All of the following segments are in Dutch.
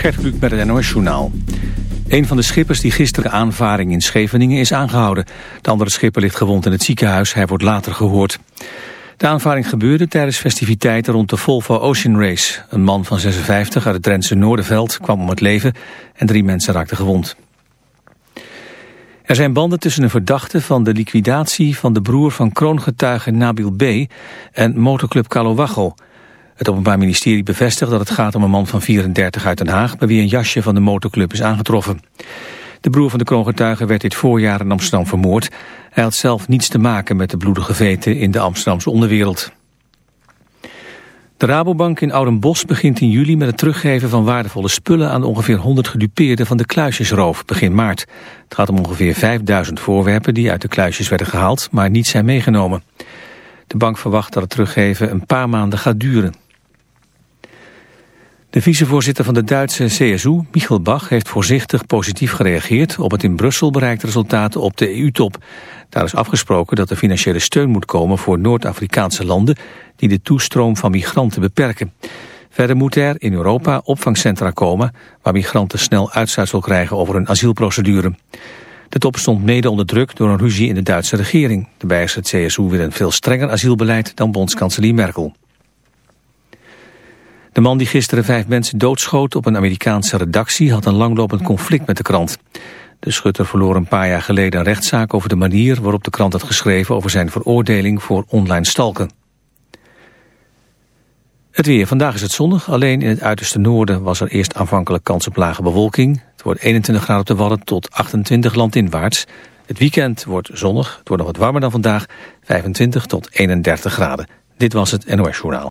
Gert Kluk met het NOS Journaal. Een van de schippers die gisteren aanvaring in Scheveningen is aangehouden. De andere schipper ligt gewond in het ziekenhuis. Hij wordt later gehoord. De aanvaring gebeurde tijdens festiviteiten rond de Volvo Ocean Race. Een man van 56 uit het Drentse Noorderveld kwam om het leven en drie mensen raakten gewond. Er zijn banden tussen een verdachte van de liquidatie van de broer van kroongetuige Nabil B. en motorclub Kalowago. Het Openbaar Ministerie bevestigt dat het gaat om een man van 34 uit Den Haag... bij wie een jasje van de motorclub is aangetroffen. De broer van de kroongetuige werd dit voorjaar in Amsterdam vermoord. Hij had zelf niets te maken met de bloedige veten in de Amsterdamse onderwereld. De Rabobank in Oudenbos begint in juli met het teruggeven van waardevolle spullen aan ongeveer 100 gedupeerden van de kluisjesroof begin maart. Het gaat om ongeveer 5000 voorwerpen die uit de kluisjes werden gehaald, maar niet zijn meegenomen. De bank verwacht dat het teruggeven een paar maanden gaat duren. De vicevoorzitter van de Duitse CSU, Michel Bach, heeft voorzichtig positief gereageerd op het in Brussel bereikte resultaat op de EU-top. Daar is afgesproken dat er financiële steun moet komen voor Noord-Afrikaanse landen die de toestroom van migranten beperken. Verder moet er in Europa opvangcentra komen waar migranten snel uitsluitsel krijgen over hun asielprocedure. De top stond mede onder druk door een ruzie in de Duitse regering. De Beierse CSU wil een veel strenger asielbeleid dan bondskanselier Merkel. De man die gisteren vijf mensen doodschoot op een Amerikaanse redactie had een langlopend conflict met de krant. De schutter verloor een paar jaar geleden een rechtszaak over de manier waarop de krant had geschreven over zijn veroordeling voor online stalken. Het weer. Vandaag is het zonnig. Alleen in het uiterste noorden was er eerst aanvankelijk kans op lage bewolking. Het wordt 21 graden op de Wadden tot 28 landinwaarts. Het weekend wordt zonnig. Het wordt nog wat warmer dan vandaag. 25 tot 31 graden. Dit was het NOS Journaal.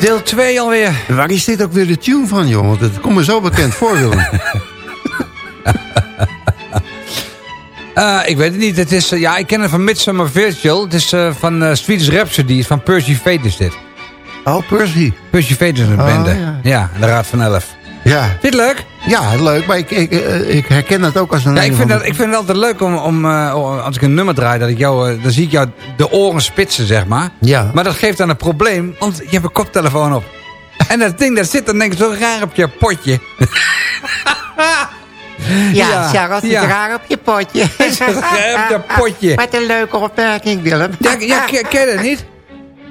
Deel 2 alweer. Waar is dit ook weer de tune van, joh? Want het komt me zo bekend voor, Willem. Eh, ik weet het niet. Het is, eh, ja, ik ken het van Midsummer Virtual. Het is eh, van Swedish Rhapsody. Van Percy Fate is dit. Oh, Percy. Percy Fate is een Oh, bende. ja. Ja, de Raad van Elf. Ja, Vind je het leuk? Ja leuk. Maar ik, ik, eh, ik herken het ook als een... Ja, ik vind, dat, ik vind het altijd leuk om, om eh, als ik een nummer draai, dat ik jou, eh, dan zie ik jou de oren spitsen, zeg maar. Ja. Maar dat geeft dan een probleem, want je hebt een koptelefoon op. En dat ding dat zit dan denk ik zo raar op je potje. Ja, Ja, Charles, het ja. is raar op je potje. raar op je potje. Wat een leuke opmerking, Willem. Ja, ja ken, ken je dat niet?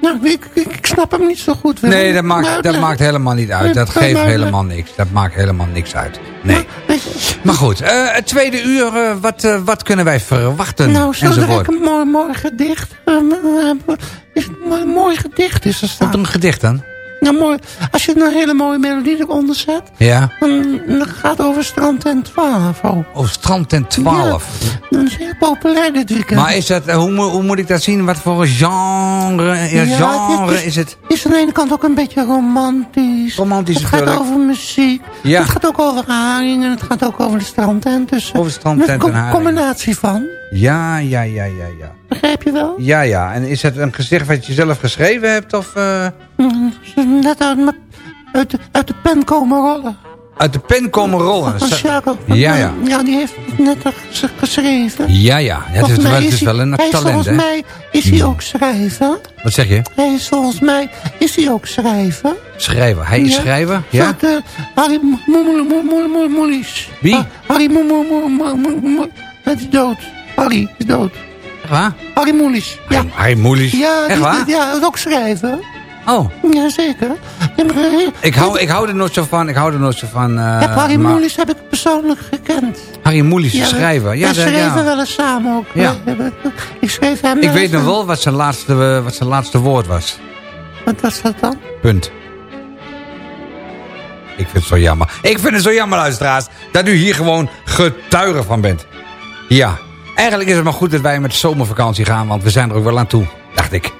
Nou, ik, ik, ik snap hem niet zo goed. Nee, dat maakt, dat maakt helemaal niet uit. Dat geeft helemaal niks. Dat maakt helemaal niks uit. Nee. Maar goed, eh, het tweede uur, eh, wat, eh, wat kunnen wij verwachten? Nou, zo enzovoort. direct een mooi, mooi gedicht. Eh, eh, is het een mooi, mooi gedicht is er Wat staan. een gedicht dan? Nou, mooi. Als je een hele mooie melodie eronder zet, Ja. dan, dan gaat het over strand en 12. Oh. Of Strand ten 12. Ja, dat is heel populair dit weekend. Maar is dat, eh, hoe, moet- hoe moet ik dat zien? Wat voor een genre, ja, Ja, genre het is- is het? is aan de ene kant ook een beetje romantisch. Romantisch Het gaat natuurlijk. over muziek. Ja. Het gaat ook over haringen. Het gaat ook over de strandtent. Dus, eh, Over strandtent een en haringen. combinatie van. Ja, ja, ja, ja, ja. Begrijp je wel? Ja, ja. En is het een gedicht wat je zelf geschreven hebt? Of, eh, Mm, Net uit, mijn- uit, de, uit de pen komen rollen. uit de pen komen rollen. Van. Ja, ja. Ja, die heeft het net geschreven. Ja, ja. ja het, is wel, mij het is hij- wel een hij, talent, Volgens mij is hij ook schrijver. Wat zeg je? Hij is volgens mij is hij ook schrijver. Schrijver. Hij is Ja. schrijver? Ja? Van, eh, Harry Mo- Mo- Mo- Mo- Mo- Mo- Moelies. Wie? Ah, Harry Mo- Mo- Mo- Mo- Mo- Mo- Hij is dood. Harry is dood. Echt waar? Harry Moelies. Ja. Hij moeilijk. Ja, Echt die- waar? Ja, dat is ook schrijver. Oh, Jazeker. Ja, maar, eh, ik hou, ik hou er nooit zo van. Ik hou er nooit zo van. eh, heb Harry maar- Moelies heb ik persoonlijk gekend. Harry Moelies, de Ja, schrijver. Ja, we schreven ja. wel eens samen ook. Ja. Ik schreef hem Ik weet nog wel wat zijn, laatste, eh, wat zijn laatste woord was. Wat was dat dan? Punt. Ik vind het zo jammer. Ik vind het zo jammer, luisteraars, dat u hier gewoon getuige van bent. Ja, eigenlijk is het maar goed dat wij met de zomervakantie gaan, want we zijn er ook wel aan toe, dacht ik.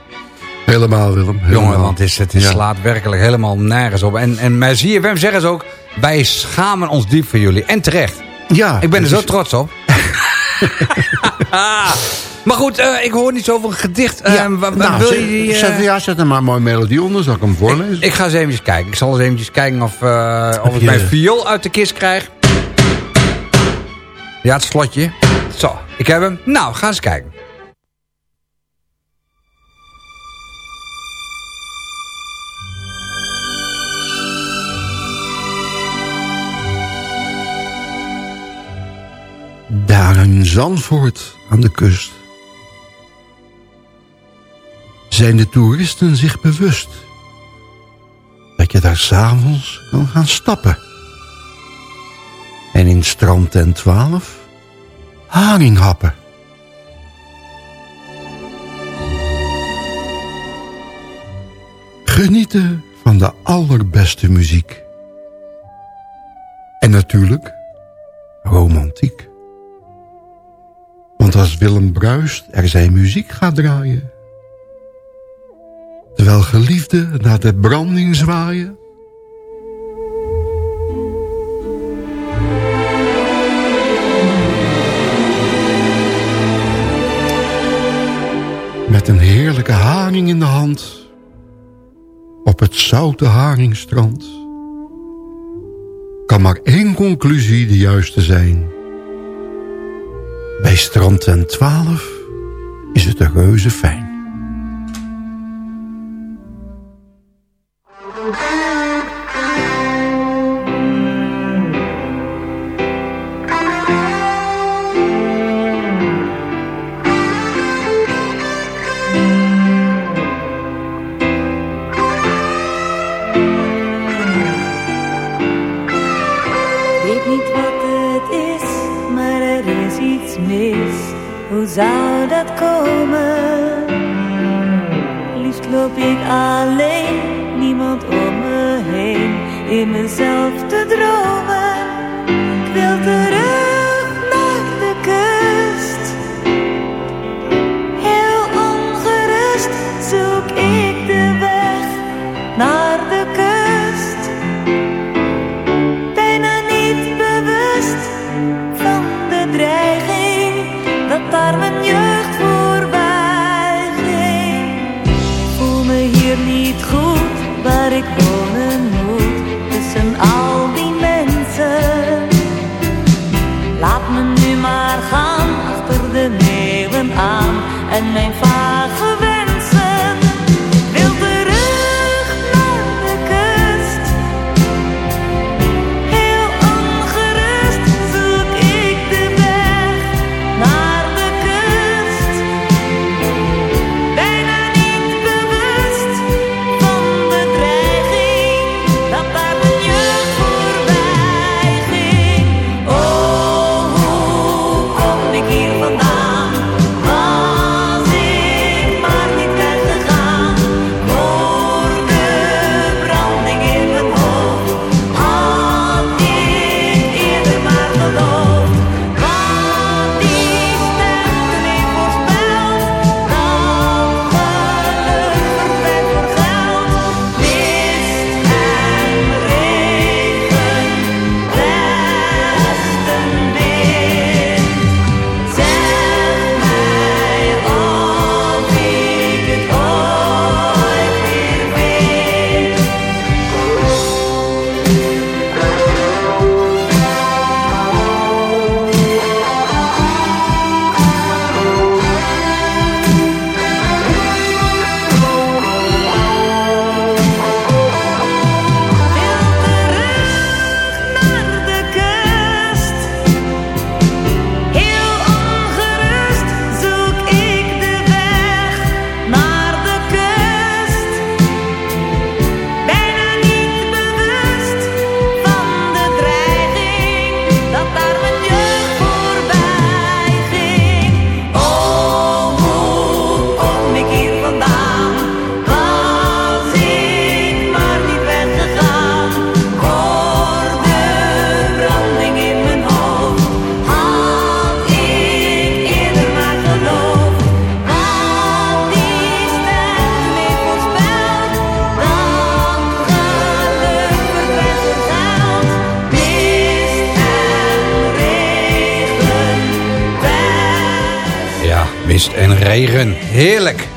Helemaal, Willem. Helemaal. Jongen, want het, is, het is Ja. slaat werkelijk helemaal nergens op. En, en bij ZFM zeggen ze ook, wij schamen ons diep voor jullie. En terecht. Ja. Ik ben er zo is- trots op. maar goed, eh, ik hoor niet een gedicht. Eh, Ja, wa- nou, wil zet, je die, eh, zet, ja, zet er maar een mooie melodie onder. Zal ik hem voorlezen? Ik ga eens eventjes kijken. Ik zal eens eventjes kijken of, eh, of ik je- mijn viool uit de kist krijg. Ja, het slotje. Zo, ik heb hem. Nou, ga eens kijken. Daar in Zandvoort aan de kust. Zijn de toeristen zich bewust. Dat je daar s'avonds kan gaan stappen. En in strand ten 12 haring happen. Genieten van de allerbeste muziek. En natuurlijk romantiek. Want als Willem Bruist er zijn muziek gaat draaien... terwijl geliefden naar de branding zwaaien... met een heerlijke haring in de hand... op het zoute haringstrand... kan maar één conclusie de juiste zijn... Bij strand ten 12 is het een reuze fijn.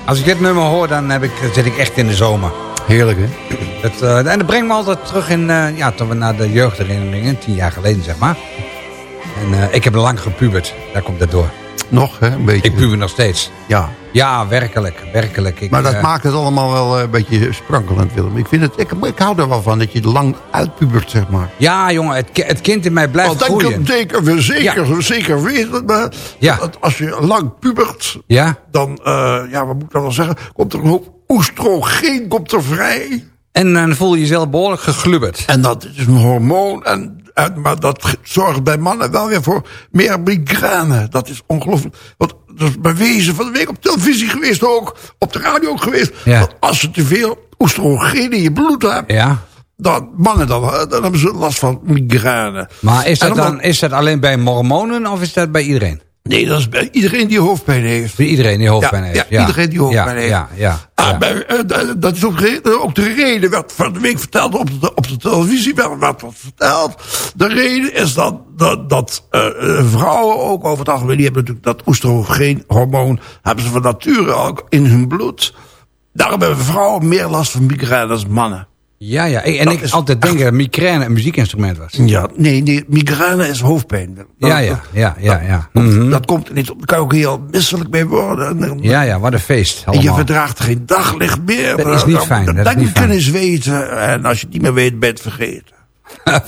Als ik dit nummer hoor, dan heb ik, zit ik echt in de zomer. Heerlijk, hè? Het, eh, en dat brengt me altijd terug in, eh, ja, toen we naar de jeugdherinneringen, tien jaar geleden zeg maar. En eh, ik heb lang gepubert, daar komt het door. Nog, hè? Een beetje. Ik puber nog steeds. Ja. Ja, werkelijk, werkelijk. Ik, Maar dat eh, maakt het allemaal wel eh, een beetje sprankelend, Willem. Ik, vind het, ik, ik hou er wel van, dat je lang uitpubert, zeg maar. Ja, jongen, het, het kind in mij blijft Want dan groeien. kan zeker, zeker, zeker weten, maar Ja. dat als je lang pubert, Ja, dan, eh, ja, wat moet ik dan wel zeggen, komt er een hoop oestrogeen komt er vrij. en dan voel je jezelf behoorlijk geglubberd. En dat is een hormoon, en, maar dat zorgt bij mannen wel weer voor meer migraine. Dat is ongelooflijk. Want dat is bewezen van de week op televisie geweest ook, op de radio ook geweest. Ja. Dat als je te veel oestrogeen in je bloed hebt, Ja, dan mannen dan, dan hebben ze last van migraine. maar is dat, dan, is dat alleen bij mormonen of is dat bij iedereen? Nee, dat is bij iedereen die hoofdpijn heeft. Bij iedereen die hoofdpijn Ja, heeft? ja, iedereen die hoofdpijn heeft. Ja, ja, Ah, bij, eh, d- dat is ook, ook de reden, werd van de week verteld op de, op de televisie, werd, werd wat verteld. De reden is dat, dat, dat eh, eh, vrouwen ook over het algemeen, die hebben natuurlijk dat oestrogeenhormoon, hebben ze van nature ook in hun bloed. Daarom hebben vrouwen meer last van migraine dan mannen. Ja, ja. En Dat ik is altijd denk dat migraine een muziekinstrument was. Ja, nee, nee, migraine is hoofdpijn. Dat- Ja, ja, ja, ja, ja. Dat, Mhm. dat komt er niet op. Daar kan ook heel misselijk mee worden. En- Ja, ja, wat een feest. En je Allemaal. verdraagt geen daglicht meer. Dat is niet Dan- fijn, dan dat is niet denken fijn. eens weten. En als je het niet meer weet, ben je het vergeten.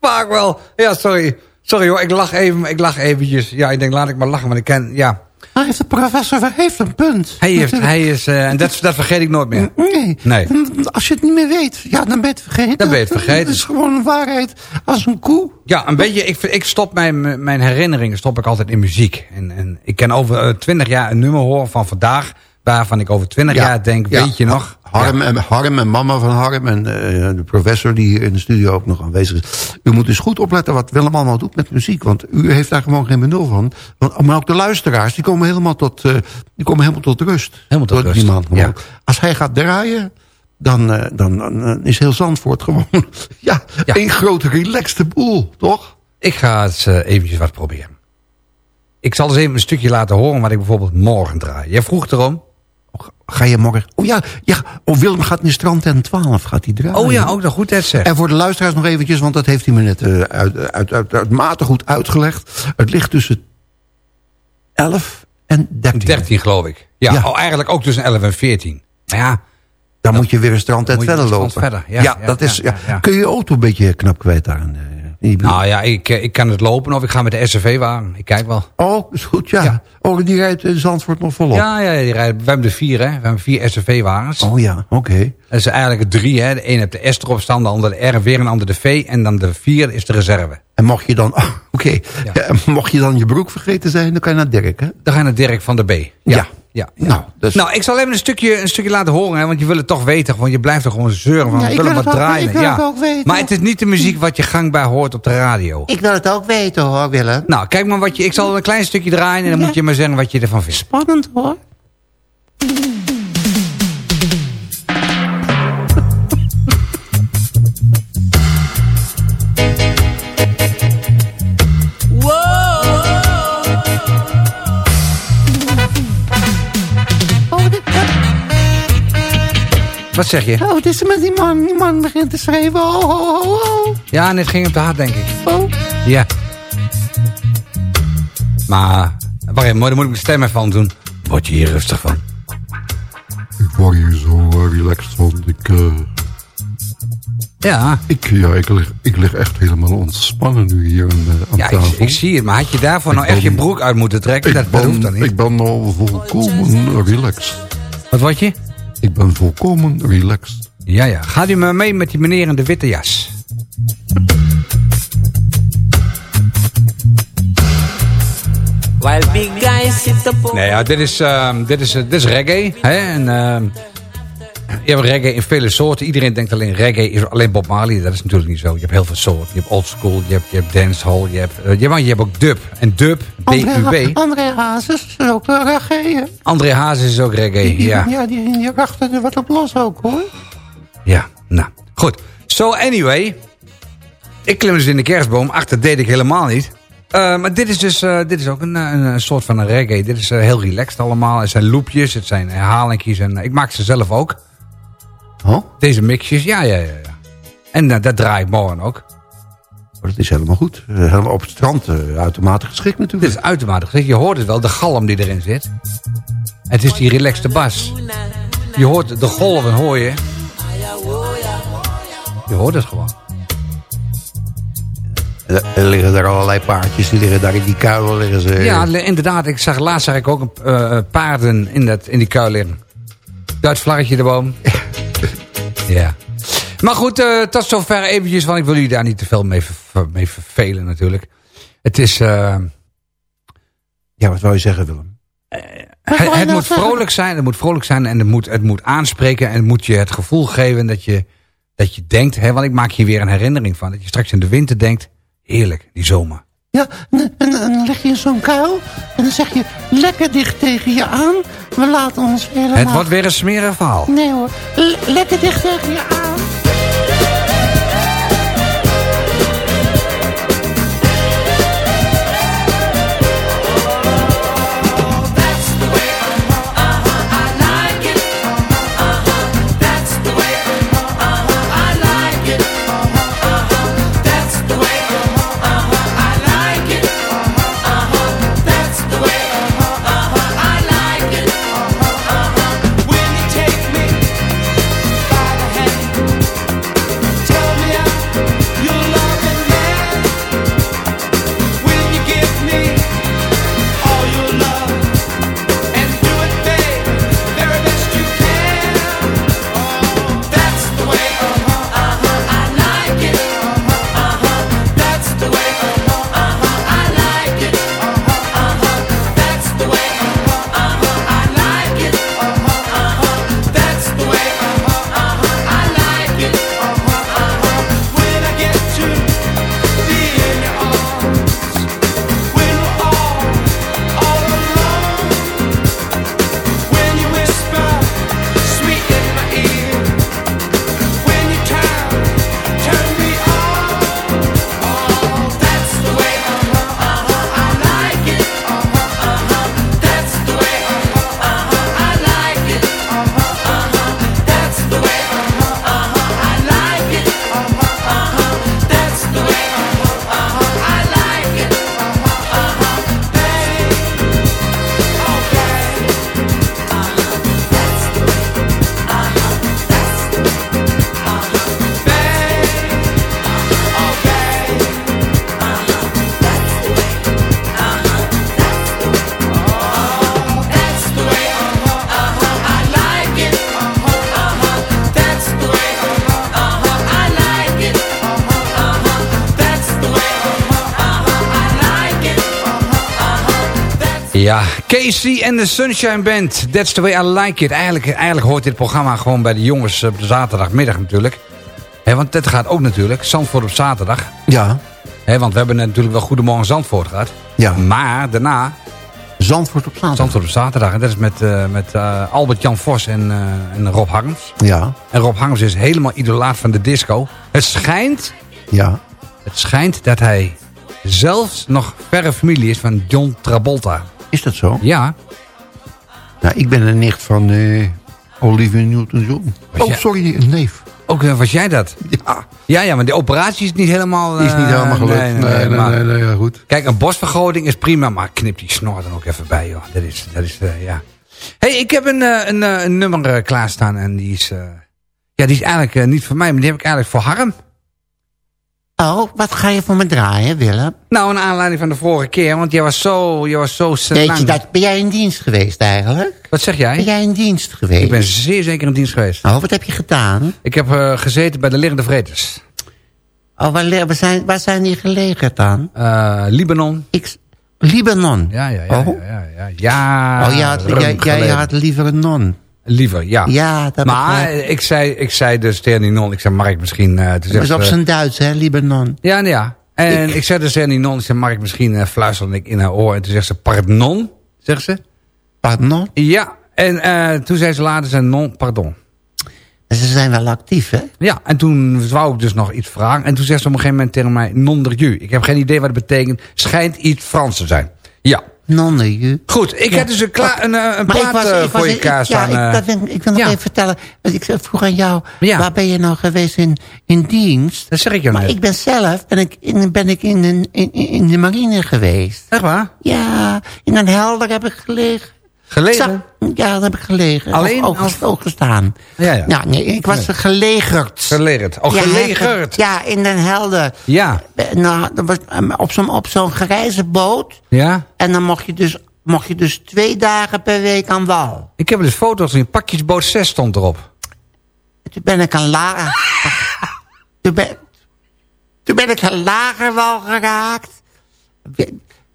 Vaak wel. Ja, sorry. Sorry hoor, ik lach even, ik lach eventjes. Ja, ik denk, laat ik maar lachen, want ik ken, ja. Hij heeft, de professor heeft een punt. Hij, heeft, hij is, eh, en dat, dat vergeet ik nooit meer. Nee. Nee. Als je het niet meer weet, ja, dan ben je het vergeten. Dan ben je het vergeten. Het is gewoon een waarheid als een koe. Ja, een beetje, ik, ik stop mijn, mijn herinneringen stop ik altijd in muziek. En, en ik kan over twintig jaar een nummer horen van vandaag, waarvan ik over twintig jaar denk, ja. weet je nog? Harm, en, Harm en mama van Harm en eh, de professor die hier in de studio ook nog aanwezig is. U moet dus goed opletten wat Willem allemaal doet met muziek. Want u heeft daar gewoon geen benul van. Want, maar ook de luisteraars, die komen helemaal tot, eh, die komen helemaal tot rust. Helemaal tot rust, gewoon. ja. Als hij gaat draaien, dan, eh, dan, dan eh, is heel Zandvoort gewoon ja, Ja. één grote relaxte boel, toch? Ik ga eens eh, eventjes wat proberen. Ik zal eens even een stukje laten horen wat ik bijvoorbeeld morgen draai. Jij vroeg erom. Ga je morgen... Oh ja, ja. Oh, Willem gaat in Strand en 12 gaat hij draaien. Oh ja, ook nog goed dat zeg. En voor de luisteraars nog eventjes, want dat heeft hij me net eh, uit, uit, uit, uit mate goed uitgelegd. Het ligt tussen 11 en 13. 13 geloof ik. Ja, Ja. Oh, eigenlijk ook tussen 11 en 14. Maar ja, Dan moet je weer een strand en verder lopen. verder, ja, ja, dat is. Kun je je auto een beetje knap kwijt daar? Nou ja, ik, eh, ik kan het lopen of ik ga met de SUV-wagen. Ik kijk wel. Oh, is goed, ja. Ja. Oh, die rijdt in Zandvoort nog volop. Ja, ja, die rijden, we hebben er vier, hè. We hebben vier SUV-wagens. Oh ja, oké. Dat is eigenlijk drie, hè. De een heeft de S erop staan, de ander de R, weer een ander de V. En dan de vier is de reserve. En mocht je dan... oh, oké. Ja, en mocht je dan je broek vergeten zijn, dan kan je naar Dirk, hè? Dan ga je naar Dirk van de B. Ja. Ja. Ja. Nou, dus- nou, ik zal even een stukje, een stukje laten horen, hè, want je wil het toch weten. Want je blijft er gewoon zeuren van, Ja, we ik willen wil wat het ook- draaien. ik wil ja. het ook weten. Maar het is niet de muziek wat je gangbaar hoort op de radio. Ik wil het ook weten hoor, Willem. Nou, kijk maar wat je... Ik zal een klein stukje draaien en dan Ja. moet je maar zeggen wat je ervan vindt. Spannend hoor. Wat zeg je? oh, wat is er met die man? Die man begint te schreeuwen. Oh, oh, oh, oh. Ja, net ging op de hart, denk ik. oh. Ja. Maar, wacht even, daar moet ik mijn stem even aan doen. Word je hier rustig van? Ik word hier zo eh, relaxed van. Ik, eh, Ja, ik, ja, ik, lig, ik lig echt helemaal ontspannen nu hier aan, de- aan ja ik, tafel. ik zie het. Maar had je daarvoor Ik nou echt je broek uit moeten trekken? Ik Dat, dat hoeft dan niet. ik ben al volkomen relaxed. Wat word je? Ik ben volkomen relaxed. Ja, ja. Gaat u maar mee met die meneer in de witte jas? While big guys sit up Nee, ja, dit is, ehm, dit is, eh, dit is reggae. Hè? En, ehm, je hebt reggae in vele soorten. Iedereen denkt alleen reggae is alleen Bob Marley. Dat is natuurlijk niet zo. Je hebt heel veel soorten. Je hebt old school, je hebt, je hebt dancehall, je hebt, eh, ja, maar je hebt ook dub. En dub, D-U-B. André Hazes is ook reggae. hè? André Hazes is ook reggae, Die, ja. ja, die, die er wat op los ook hoor. Ja, nou, goed. So anyway, ik klim dus in de kerstboom. Ach, dat deed ik helemaal niet. Eh, maar dit is dus eh, dit is ook een, een, soort van een reggae. Dit is eh, heel relaxed allemaal. Het zijn loopjes, het zijn herhalingjes. En, ik maak ze zelf ook. Oh, Deze mixjes, ja, ja, ja. ja. En eh, dat draai ik morgen ook. maar dat is helemaal goed. Eh, helemaal op het strand eh, uitermate geschikt natuurlijk. is uitermate gezegd. Je hoort het wel, de galm die erin zit. Het is die relaxte bas. Je hoort de golven, hoor je. Je hoort het gewoon. Er, liggen daar allerlei paardjes, die liggen daar in die kuilen. Liggen ze, Ja, inderdaad. Ik zag, laatst zag ik ook een, paarden in, dat, in die kuil liggen. Duits vlaggetje de boom. ja. Maar goed, eh, tot zover eventjes, want ik wil jullie daar niet te veel mee, ver- mee vervelen natuurlijk. Het is... eh, ja, wat wou je zeggen Willem? het, het moet vrolijk zijn, het moet vrolijk zijn en het moet, het moet aanspreken en het moet je het gevoel geven dat je, dat je denkt, hè, want ik maak hier weer een herinnering van, dat je straks in de winter denkt, heerlijk, die zomer. Ja, en, en, en dan leg je in zo'n kuil en dan zeg je lekker dicht tegen je aan. We laten ons helemaal... Het wordt weer een smerig verhaal. Nee hoor, le- lekker dicht tegen je aan. Ja, Casey en de Sunshine Band. That's the way I like it. Eigenlijk, eigenlijk hoort dit programma gewoon bij de jongens op de zaterdagmiddag natuurlijk. Hè, want dit gaat ook natuurlijk. Zandvoort op zaterdag. Ja, Hè, want we hebben natuurlijk wel Goedemorgen Zandvoort gehad. ja. Maar daarna Zandvoort op zaterdag. Zandvoort op zaterdag. En dat is met, eh, met eh, Albert-Jan Vos en, eh, en Rob Harms. Ja, En Rob Harms is helemaal idolaat van de disco. Het schijnt, ja. het schijnt dat hij zelfs nog verre familie is van John Travolta. Is dat zo? Ja, Nou, ik ben een nicht van eh Olivia Newton-John. Oh, jij- sorry, een neef. ook eh, was jij dat? Ja, Ja, ja, maar de operatie is niet helemaal... is niet eh, helemaal gelukt. Nee, Nee, nee, nee, ja, goed. Kijk, een bosvergroting is prima, maar knip die snor dan ook even bij, joh. Dat is, dat is, ja. hey, ik heb een, een, een nummer klaarstaan en die is... ja, die is eigenlijk niet voor mij, maar die heb ik eigenlijk voor Harm. Oh, wat ga je voor me draaien, Willem? Nou, een aanleiding van de vorige keer, want jij was zo, jij was zo Weet je dat? Ben jij in dienst geweest eigenlijk? Wat zeg Ben jij? jij in dienst geweest? Ik ben zeer zeker in dienst geweest. Oh, wat heb je gedaan? Ik heb eh, gezeten bij de liggende vreters. Oh, waar, zijn, waar zijn die gelegen dan? Eh, Libanon. Ik, Libanon. Ja, ja, ja. Oh, ja, ja, ja. oh ja, ruim jij, jij geleden. had liever een non. Liever, ja. Ja, dat maar ik. ik zei, ik zei dus tegen die non, ik zei Mark misschien... eh Dat zegt is op ze- zijn Duits, hè, Libanon. Ja, ja. En ik, zei dus tegen die non, ik zei Mark misschien uh, fluisterde ik in haar oor. En toen zegt ze, pardon, zegt ze. Pardon? Ja, en eh, toen zei ze later, zei non, pardon. Ze zijn wel actief, hè? Ja, en toen wou ik dus nog iets vragen. En toen zegt ze op een gegeven moment tegen mij, non de jus. Ik heb geen idee wat het betekent. Schijnt iets Frans te zijn. Ja. Non de jus. Goed, ik Ja. heb dus een, kla- een, eh, een ik plaat was- eh, ik voor was- je kaas ja, staan. ik, eh. dat wil, ik wil nog ja. even vertellen. Want ik vroeg aan jou, Ja. waar ben je nou geweest in, in dienst? Dat zeg ik je Maar net. ik ben zelf ben ik in, ben ik in, een- in, in de marine geweest. Echt waar? Ja, in een helder heb ik gelegen. Gelegen? Ja, daar heb ik gelegen. Alleen Ook, ook, als- ook gestaan. Ja, ja. Nou, nee, ik was gelegerd. Gelegerd. Oh, Ja, gelegerd. Ja, in Den Helder. Ja. Eh, Nou, dat was eh, op zo'n op zo'n grijze boot. Ja? En dan mocht je, dus, mocht je dus twee dagen per week aan wal. Ik heb dus foto's gezien. Pakjesboot 6 stond erop. Toen ben ik aan lager... toen, ben, toen ben ik aan lagerwal geraakt.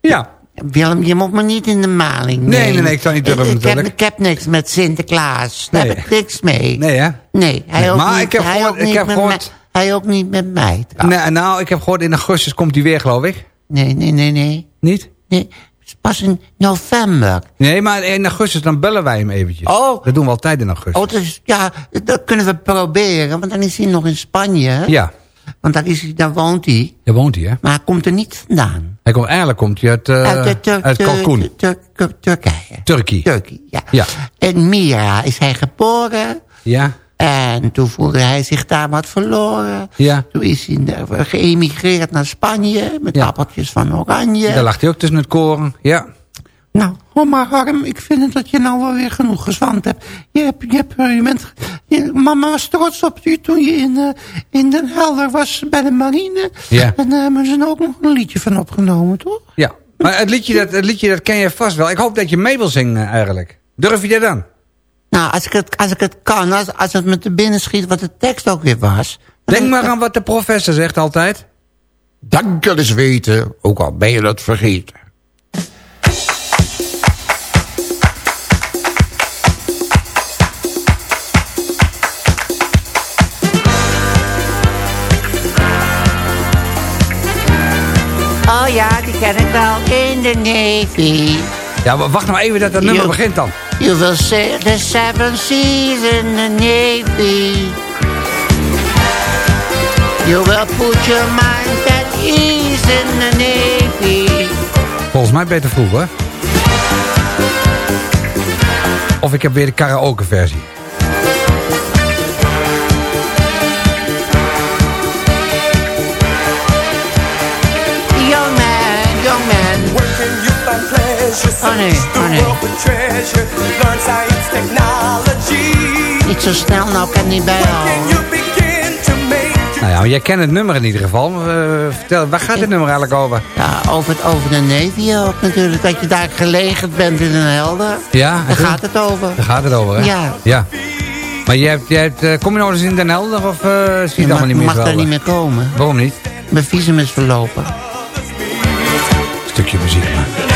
Ja. Willem, je moet me niet in de maling Nee, nemen. nee, nee, ik zou niet durven ik, heb, ik heb niks met Sinterklaas. Daar Nee. heb ik niks mee. Nee, hè? Nee, hij Nee, ook maar niet, ik heb hij gehoord- ook ik heb gehoord-. Hij ook niet met mij. trouwens. Nee, nou, ik heb gehoord in augustus komt hij weer, geloof ik. Nee, nee, nee, nee. Niet? nee. Het is pas in november. Nee, maar in augustus dan bellen wij hem eventjes. Oh. Dat doen we altijd in augustus. Oh, dus, ja, dat kunnen we proberen. Want dan is hij nog in Spanje. Ja, Want daar, is daar woont hij. daar woont hij, hè? Maar hij komt er niet vandaan. Hij komt, eigenlijk komt hij uit, eh uit de Tur- uit Tur- Kalkoen. Tur- Tur- Turkije. Turkije. Turkije, ja. Ja. En Mira is hij geboren. Ja, En toen voelde hij zich daar wat verloren. ja. Toen is hij geëmigreerd naar Spanje. Met Ja. appeltjes van oranje. Daar lag hij ook tussen het koren. Ja. Nou, oh maar Harm, ik vind dat je nou wel weer genoeg gezwand hebt. Je, hebt, je, hebt, je bent... je- mama was trots op je toen je in, eh, in Den Helder was bij de marine. Ja. En daar hebben ze er ook nog een liedje van opgenomen, toch? ja. Maar het liedje, dat, het liedje dat ken je vast wel. Ik hoop dat je mee wil zingen eigenlijk. Durf je dat dan? Nou, als ik het, als ik het kan, als, als het me te binnen schiet wat de tekst ook weer was. Denk maar aan wat de professor zegt altijd. Dank wel eens weten, ook al ben je het vergeten. Oh ja, die ken ik wel. In the Navy. Ja, maar wacht nou even dat dat nummer begint dan. You will sail the seven seas in the Navy. You will put your mind at ease in the Navy. Volgens mij beter vroeger. Of ik heb weer de karaoke versie. Science, technology. Niet zo snel nou, kan niet bij al. Nou ja, jij kent het nummer in ieder geval. Eh, vertel, waar gaat dit nummer eigenlijk over? Ja, over, het, over de Navy ook natuurlijk. Dat je daar gelegen bent in een helder. Ja, Daar gaat het over. Daar gaat het over, hè? Ja. ja. Maar jij hebt, jij hebt, eh, kom je nou eens in Den Helder of eh zie je het Je allemaal mag, niet meer mag daar niet meer komen. Waarom niet? Mijn visum is verlopen. Stukje muziek maar.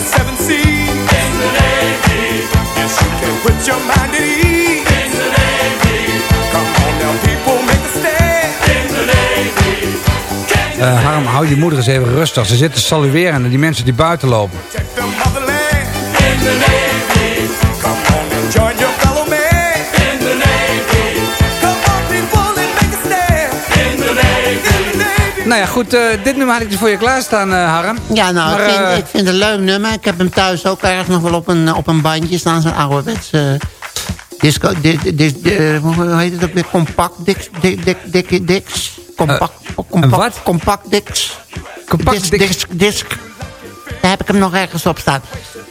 Seven seas. In the Navy. Yes, you can put your mind at ease. In the Navy. Come on now, people, make a stand. In the Navy. Eh, Harm, hou je moeder eens even rustig. Ze zitten te salueren naar die mensen die buiten lopen. Protect the motherland. In the Navy. Come on and join your Nou ja, goed, eh, dit nummer had ik dus voor je klaarstaan, eh Harm. Ja, nou, Maar, ik, vind, eh, ik vind het een leuk nummer. Ik heb hem thuis ook ergens nog wel op een, op een bandje staan. Zo'n ouderwetse disco... Di, di, di- hoe heet het ook weer? Compact Dix... Dik, dik, dix. Compact, compact, wat? Compact Dix. Compact Dix. disc, disc. Daar heb ik hem nog ergens op staan.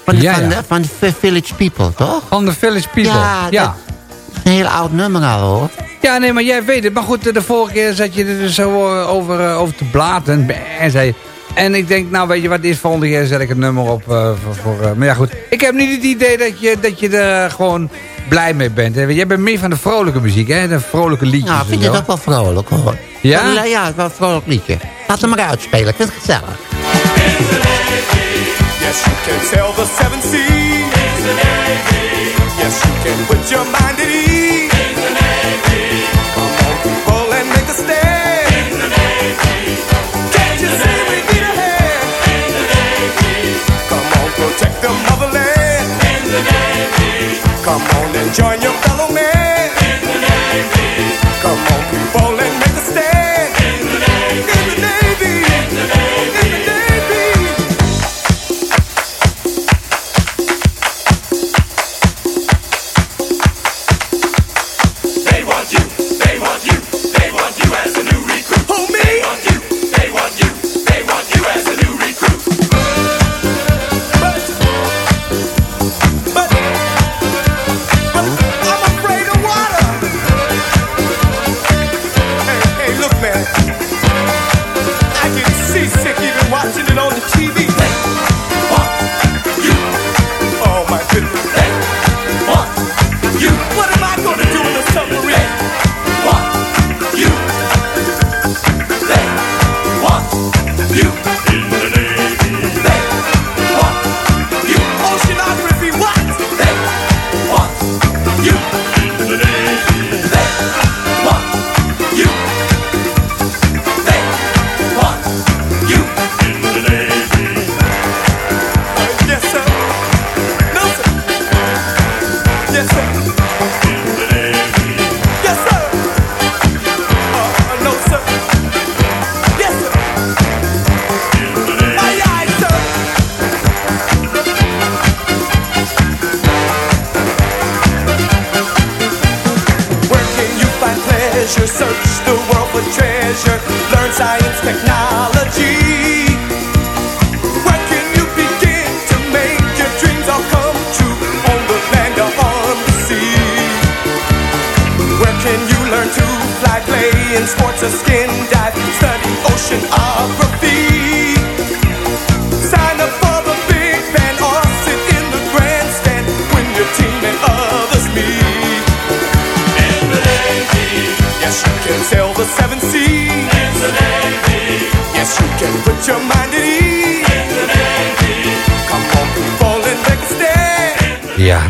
Van de, Ja, van. De, van de Village People, toch? Van de Village People. Ja, Ja, dat- Een heel oud nummer al, hoor. ja. nee, maar jij weet het. Maar goed, de vorige keer zat je er dus zo eh, over, eh, over te blaten. En zei je- En ik denk, nou weet je wat, is volgende keer zet ik het nummer op. eh, voor, voor, eh, maar ja goed, ik heb niet het idee dat je, dat je er gewoon blij mee bent. Hè. Jij bent meer van de vrolijke muziek, hè? De vrolijke liedjes. Nou, ik vind het zo. ook wel vrolijk, hoor. Ja? Ja, ja, het is wel een vrolijk liedje. Laat hem maar uitspelen, ik vind het gezellig. Yes, you can sail the seven seas. Yes, you can put your mind at ease. In the Navy. Come on, people, and make a stand. In the Navy. Can't you see we need a hand? In the Navy. Come on, protect the motherland. In the Navy. Come on and join your fellow man. In the Navy. Come on, people,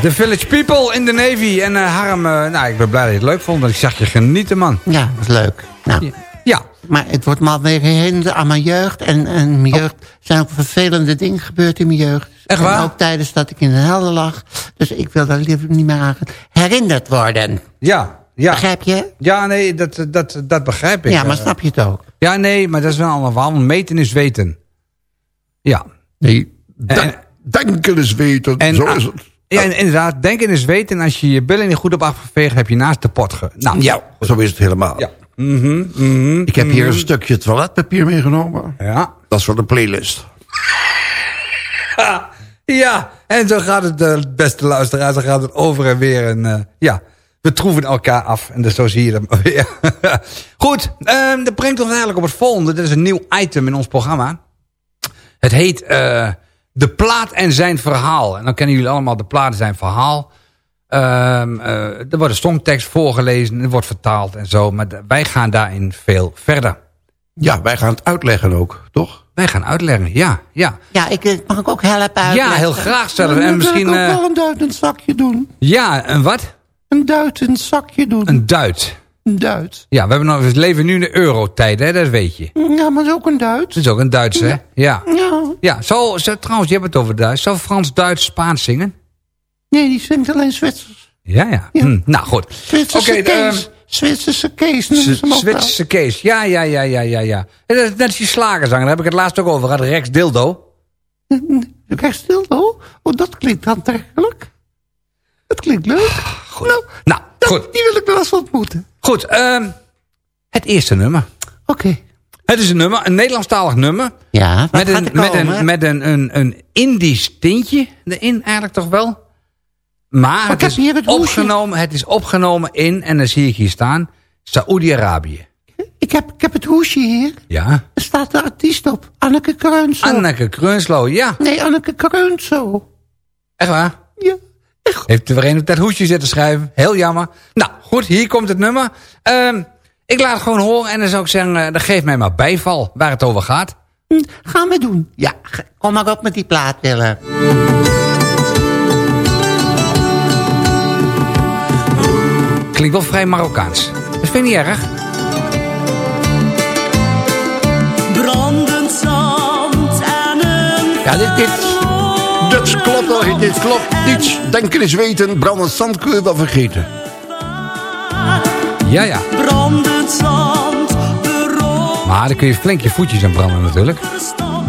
de Village People in de Navy. En eh, Harm, eh, nou, ik ben blij dat je het leuk vond. Want ik zag je genieten, man. Ja, dat is leuk. Nou, Ja, Maar het wordt maar weer herinnerd aan mijn jeugd. En, en mijn jeugd zijn ook vervelende dingen gebeurd in mijn jeugd. Oh. Echt waar? En ook tijdens dat ik in de helder lag. Dus ik wil daar liever niet meer aan herinnerd worden. ja, ja. Begrijp je? Ja, nee, dat, dat, dat begrijp ik. Ja, maar Eh, snap je het ook? Ja, nee, maar dat is wel een ander verhaal. Want meten is weten. Ja. Nee, En- denk- denken is weten, En, zo is het. Ja, en, inderdaad. Denken is weten. En als je je billen niet goed op afgeveegd, heb je naast de pot ge... Nou, Ja, zo is het helemaal. Ja. Mhm, mhm, Ik heb hier mhm. een stukje toiletpapier meegenomen. Ja. Dat is voor de playlist. Ja, en zo gaat het, eh, beste luisteraars, zo gaat het over en weer. En eh, ja, we troeven elkaar af. En dus zo zie je dat maar weer. Goed, ehm, dat brengt ons eigenlijk op het volgende. Dit is een nieuw item in ons programma. Het heet eh, De Plaat en Zijn Verhaal. En dan kennen jullie allemaal De Plaat en Zijn Verhaal. Ehm, eh, er wordt een songtekst voorgelezen, er wordt vertaald en zo. Maar wij gaan daarin veel verder. Ja, wij gaan het uitleggen ook, toch? Wij gaan uitleggen, ja, ja. Ja, ik, eh, mag ik ook helpen uit? Ja, heel graag zelf. En Dan misschien, wil ik ook eh, wel een duitend zakje doen. ja, een wat? Een duitend zakje doen. Een Duit. Een Duits. Ja, we, hebben nog, we leven nu in de eurotijd, hè, dat weet je. Ja, maar dat is ook een Duits. Dat is ook een Duits, hè? Ja. Ja. Ja, trouwens, je hebt het over Duits. Zou Frans, Duits, Spaans zingen? Nee, die zingt alleen Zwitsers. Ja, ja. Ja. Hm, nou, goed. Zwitserse Kees. Zwitserse Kees. Zwitserse Kees. Ja, ja, ja, ja, ja, ja. Dat is die slagerzanger. Daar heb ik het laatst ook over gehad. Rex Dildo. Krijg stil, oh. oh, dat klinkt aantrekkelijk. Dat klinkt leuk. Goed. Nou, Nou, dat- goed. die wil ik wel eens ontmoeten. Goed, ehm, het eerste nummer. Oké. Het is een nummer, een Nederlandstalig nummer. Ja, wat Met een, met een, met een, een, een Indisch tintje erin eigenlijk toch wel. Maar ik het heb is, hier het opgenomen, het is opgenomen in, en dan zie ik hier staan, Saoedi-Arabië. Ik heb, ik heb het hoesje hier. Ja. Er staat de artiest op. Anneke Kreunso. Anneke Kreunslo, ja. Nee, Anneke Kreunso. Echt waar? Ja. Heeft er weer een op dat hoesje zitten schrijven. Heel jammer. Nou, goed, hier komt het nummer. Ehm, ik laat het gewoon horen en dan zou ik zeggen, eh, dan geef mij maar bijval waar het over gaat. Hm, Gaan we doen. Ja, kom maar op met die plaat, Willem. Klinkt wel vrij Marokkaans. Dat vind ik niet erg. Brandend zand en een Ja, dit, dit, Dat klopt al, dit klopt niets. Denken is weten, brandend zand kun je wel vergeten. Ja, ja. Brandend zand, Maar dan kun je flink je voetjes aan branden natuurlijk.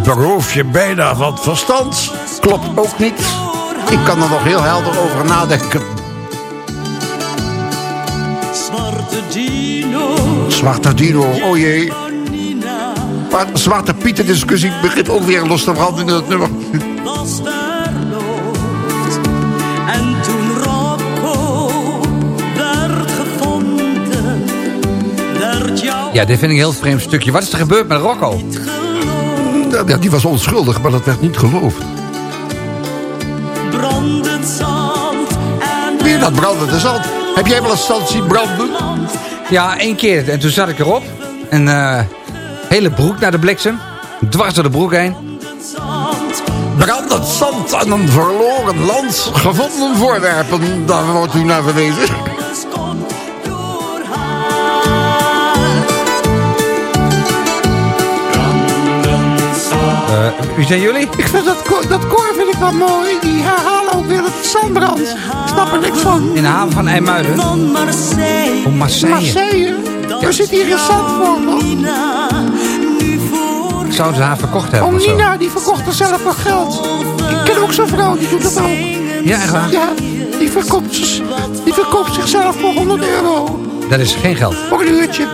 Beroof je bijna van verstand. Klopt ook niet. Ik kan er nog heel helder over nadenken. Zwarte dino, Zwarte dino, oh jee. Maar Zwarte Pieten discussie begint onweer los te branden in het nummer. Was verloofd. En toen Rocco werd gevonden, werd jou Ja, dit vind ik een heel vreemd stukje. Wat is er gebeurd met Rocco? Ja, die was onschuldig, maar dat werd niet geloofd. brandend zand. En Weer dat brandende zand. Heb jij wel eens zand zien branden? Ja, één keer. En toen zat ik erop. En eh hele broek naar de bliksem. Dwars door de broek heen. Zand, Brandend zand aan een verloren land. Gevonden voorwerpen, daar wordt u naar verwezen. zand. Eh, wie zijn jullie? Ik vind dat, koor- dat koor vind ik wel mooi. Die herhalen ook weer het zand brandt. Ik snap er niks van. In de haven van IJmuiden. Van Marseille. Om Marseille. Marseille. We zitten hier in Zandvoort. man. Zouden ze haar verkocht hebben Oh? Nina, die verkocht er zelf voor geld. Ik ken ook zo'n vrouw, die doet dat ook. Ja, echt waar? Ja, die verkoopt, die verkoopt zichzelf voor 100 euro. Dat is geen geld. Voor een uurtje.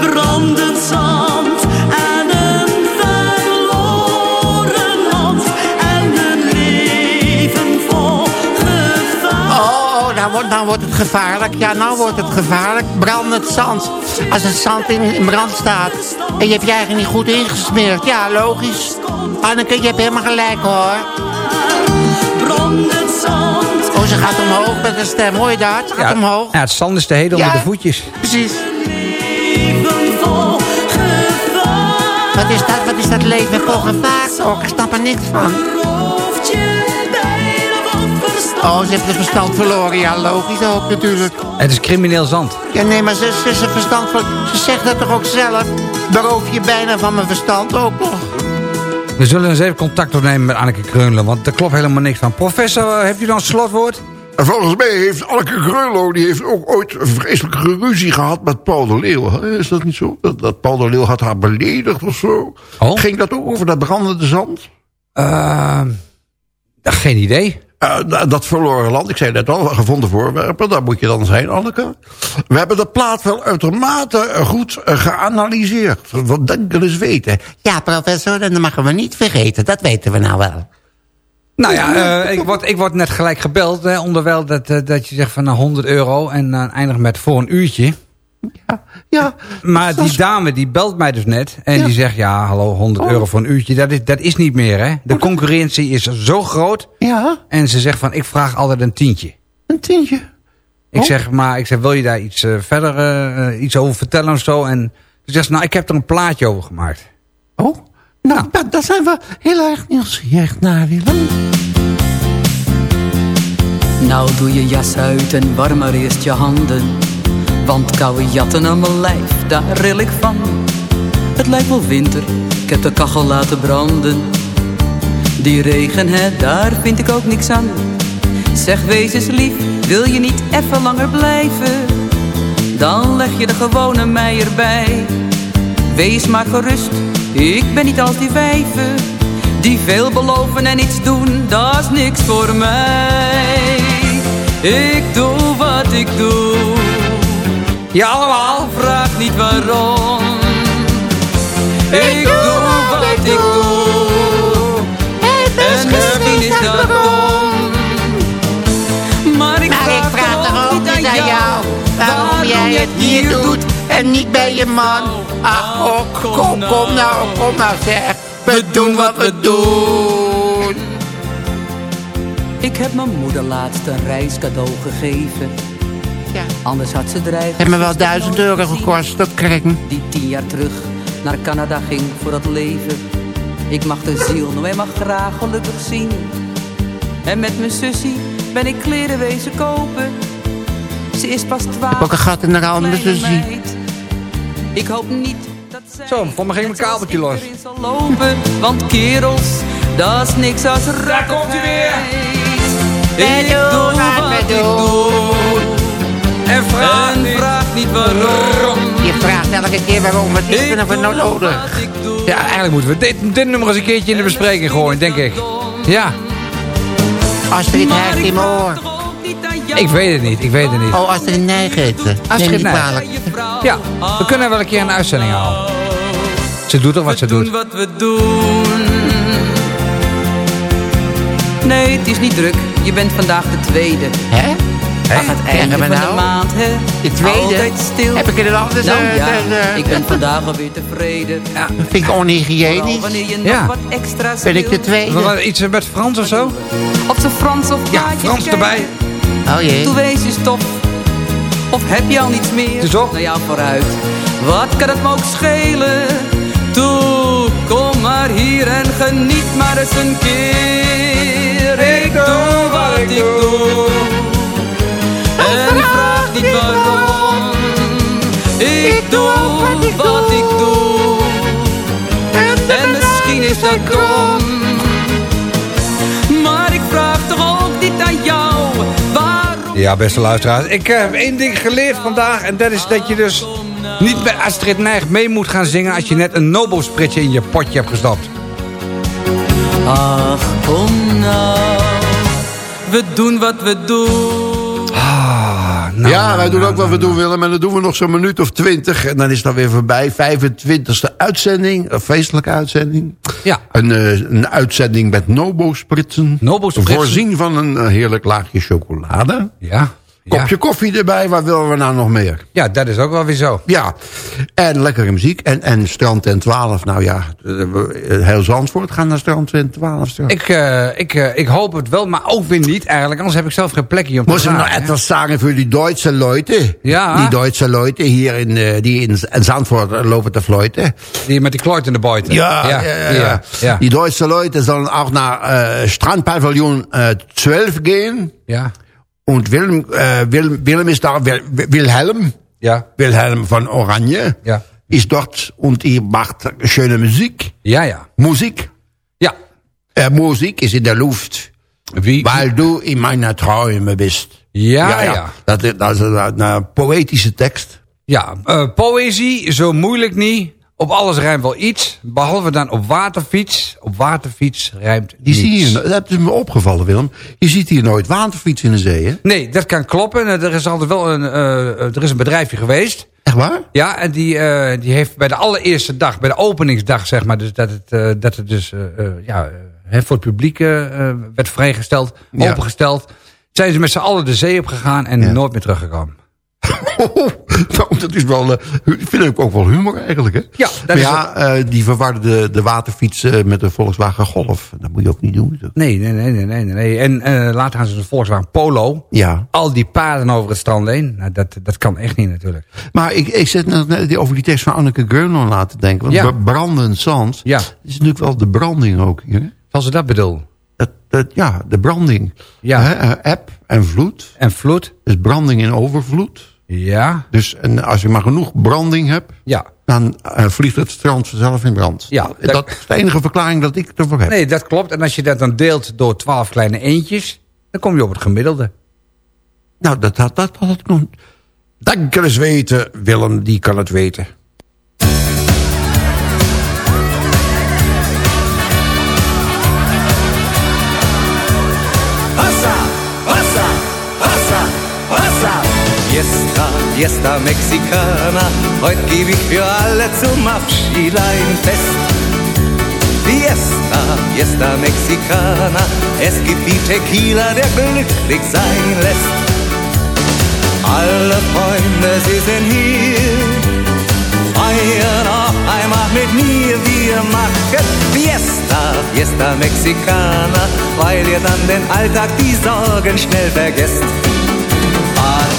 brandend zand en een verloren land en een leven vol gevaar. Oh, nou wordt, nou wordt het gevaarlijk. Ja, nou wordt het gevaarlijk. Brandend zand. Als het zand in, in brand staat en je hebt je eigen niet goed ingesmeerd. Ja, logisch. Anneke, je hebt helemaal gelijk hoor. Brandend zand. Oh, ze gaat omhoog met de stem. Hoor je dat? Ze gaat omhoog. ja, het zand is de heden onder Ja. de voetjes. Precies. Wat is dat? Wat is dat leven vol gevaar? toch? ik snap er niks van. Oh, ze heeft het verstand verloren. Ja, logisch ook natuurlijk. Het is crimineel zand. Ja, nee, maar ze, ze is een verstand van... Ze zegt dat toch ook zelf? Beroof je bijna van mijn verstand ook nog. We zullen eens even contact opnemen met Anneke Kreunelen. Want er klopt helemaal niks van. Professor, eh, hebt u dan een slotwoord? En volgens mij heeft Anneke Greulo... die heeft ook ooit een vreselijke ruzie gehad met Paul de Leeuw. hè? Is dat niet zo? Dat, dat Paul de Leeuw had haar beledigd of zo. Oh. Ging dat ook over dat brandende zand? Uh, geen idee. Uh, dat verloren land, ik zei net al, gevonden voorwerpen, daar moet je dan zijn, Anneke. We hebben de plaat wel uitermate goed uh, geanalyseerd. Wat denken eens weten. Ja, professor, dat mogen we niet vergeten. Dat weten we nou wel. Nou ja, uh, ik, word, ik word net gelijk gebeld. Hè, onderwijl dat, dat je zegt van 100 euro en dan eindigt met voor een uurtje. Ja, ja. Maar die dame die belt mij dus net. En Ja. die zegt, ja, hallo, 100 Oh. euro voor een uurtje. Dat is, dat is niet meer, hè. De concurrentie is zo groot. Ja, En ze zegt van, ik vraag altijd een tientje. een tientje. Ik Oh. zeg, maar ik zeg, wil je daar iets eh, verder eh, iets over vertellen of zo? En ze zegt, nou, ik heb er een plaatje over gemaakt. Oh, nou, da- daar zijn we heel erg nieuwsgierig naar, Willem. Nou doe je jas uit en warm maar eerst je handen. Want koude jatten aan mijn lijf, daar ril ik van. Het lijkt wel winter, ik heb de kachel laten branden. Die regen, hè, daar vind ik ook niks aan. Zeg, wees eens lief, wil je niet even langer blijven? Dan leg je de gewone mei erbij. Wees maar gerust, ik ben niet als die wijven. Die veel beloven en iets doen, dat is niks voor mij. Ik doe wat ik doe. Ja, allemaal, vraag niet waarom. Ik doe wat ik doe. En misschien is dat dom. Maar ik Maar ik vraag toch ook niet aan jou waarom jij het hier doet en niet bij je man. Ach, oh, kom, kom nou, kom nou zeg. We doen wat we doen. Ik heb mijn moeder laatst een reiscadeau gegeven. Ja. Anders had ze dreigen. Heeft me wel duizend euro gekost, dat kring. Die tien jaar terug naar Canada ging voor dat leven. Ik mag de ziel nog eenmaal graag gelukkig zien. En met mijn zussie ben ik kleren wezen kopen. Ze is pas twaalf. Ook een gat in de dus zie. meid. Ik hoop niet dat Zo, voor me ging mijn kabeltje los. zal lopen, want kerels, dat is niks als raar. Daar komt u weer. Ik doe wat ik doe. En vraag En niet. vraag niet waarom. Je vraagt elke keer waarom. Wat is er nou voor nou nodig? Ja, eigenlijk moeten we dit, dit nummer eens een keertje in de bespreking gooien, denk ik. Ja, Astrid heeft in mijn oor. ik weet het niet, ik weet het niet. Oh, Astrid. Neem Astrid kwalijk. Ja, we kunnen wel een keer een uitzending halen. Ze doet toch wat ze doet. wat we doen. Nee, het is niet druk. Je bent vandaag de tweede. Hè? Ach, het einde van de nou? maand, hè? De tweede? Altijd stil. Heb ik een anders? Nou eh, ja, eh, eh, ik ben vandaag alweer tevreden. Ja. Vind ik onhygiënisch. wanneer je nog Ja. wat extra's Ben ik de tweede? Wat- Iets met Frans of zo? Op zijn Frans of Ja, Frans kijken. erbij. Oh jee. Toen wees je stop. Of heb je al niets meer? Het is op. Nou ja, vooruit. Wat kan het me ook schelen? Toe, kom maar hier en geniet maar eens een keer. Ik doe wat ik doe. Ik doe wat ik doe. En misschien is dat dom. Maar ik vraag toch ook niet aan jou. Waarom? Ja, beste luisteraars. Ik heb één ding geleerd vandaag. En dat is dat je dus niet bij Astrid Nijg mee moet gaan zingen... als je net een Nobo-spritsje in je potje hebt gestopt. Ach, kom nou. We doen wat we doen. Ah, nou, ja, wij nou, doen nou, ook wat we nou, doen willen. Maar dan doen we nog zo'n minuut of twintig. En dan is dat weer voorbij. 25e uitzending. Een feestelijke uitzending. Ja. Een, eh, een uitzending met Nobo-spritsen. Nobo-spritsen. Voorzien van een eh, heerlijk laagje chocolade. Ja. Kopje koffie erbij. Waar willen we nou nog meer? Ja, dat is ook wel weer zo. Ja, en lekkere muziek. En, en Strand en 12, nou ja, eh, heel Zandvoort gaan naar Strand en 12. straks. Ik, eh, ik, eh, ik hoop het wel, maar ook weer niet eigenlijk. Anders heb ik zelf geen plekje om te gaan, hè. etwas sagen für die Duitse Leute? Ja. Die Duitse Leute hier in, die in, Zandvoort lopen te fluiten. Die met die kloot in de buiten. Ja, ja, ja, ja. ja. Die Duitse Leute nach äh, Strandpavillon äh, 12 gehen. Ja, Und Wilhelm, äh, Wilhelm, Wilhelm ist da, Wil- Wilhelm, ja, Wilhelm von Oranje, ja. ist dort und die macht schöne Musik. Ja, ja. Musik. Ja. Äh, Musik ist in der Luft. Wie? Weil du in meiner Träume bist. Ja, ja. Dat, is- dat is een, poëtische tekst. Ja, eh, poëzie, zo moeilijk niet. Op alles rijmt wel iets. Behalve dan op waterfiets. Op waterfiets rijmt Die zie je, dat is me opgevallen, Willem. Je ziet hier nooit waterfiets in de zee, hè? Nee, dat kan kloppen. Er is altijd wel een, eh, er is een bedrijfje geweest. Echt waar? Ja, en die, eh, die heeft bij de allereerste dag, bij de openingsdag, zeg maar, dus dat het, eh, dat het dus, eh, eh, ja, eh, voor het publiek eh, eh, werd vrijgesteld, Ja. opengesteld. Zijn ze met z'n allen de zee opgegaan en Ja. nooit meer teruggekomen. nou, dat is wel, eh, vind ik ook wel humor eigenlijk, hè? Ja, dat maar is ja, eh, die verwarde de, de waterfiets eh, met de Volkswagen Golf. Dat moet je ook niet doen. Nee, nee, nee, nee, nee. nee. En later gaan ze de Volkswagen Polo. Ja, Al die paarden over het strand heen. Nou, dat, dat kan echt niet natuurlijk. maar ik, ik zit net over die tekst van Anneke Greunel na te denken. Want Ja. brandend zand, Ja. dat is natuurlijk wel de branding ook hier. Zoals ze dat bedoelen. Dat, dat, ja, de branding. Ja. Eb en vloed. En vloed. Dus branding in overvloed. Ja. Dus en als je maar genoeg branding hebt, Ja. dan eh, vliegt het strand vanzelf in brand. Ja, dat, dat- is de enige verklaring dat ik ervoor heb. Nee, dat klopt. En als je dat dan deelt door twaalf kleine eentjes, dan kom je op het gemiddelde. Nou, dat had dat, had ik nog... Dat kan eens weten, Willem, die kan het weten. Fiesta, Fiesta Mexicana, heute gebe ich für alle zum Abschied ein Fest. Fiesta, Fiesta Mexicana, es gibt die Tequila, der glücklich sein lässt. Alle Freunde, sie sind hier, feiern auf einmal mit mir, wir machen Fiesta, Fiesta Mexicana, weil ihr dann den Alltag, die Sorgen schnell vergesst.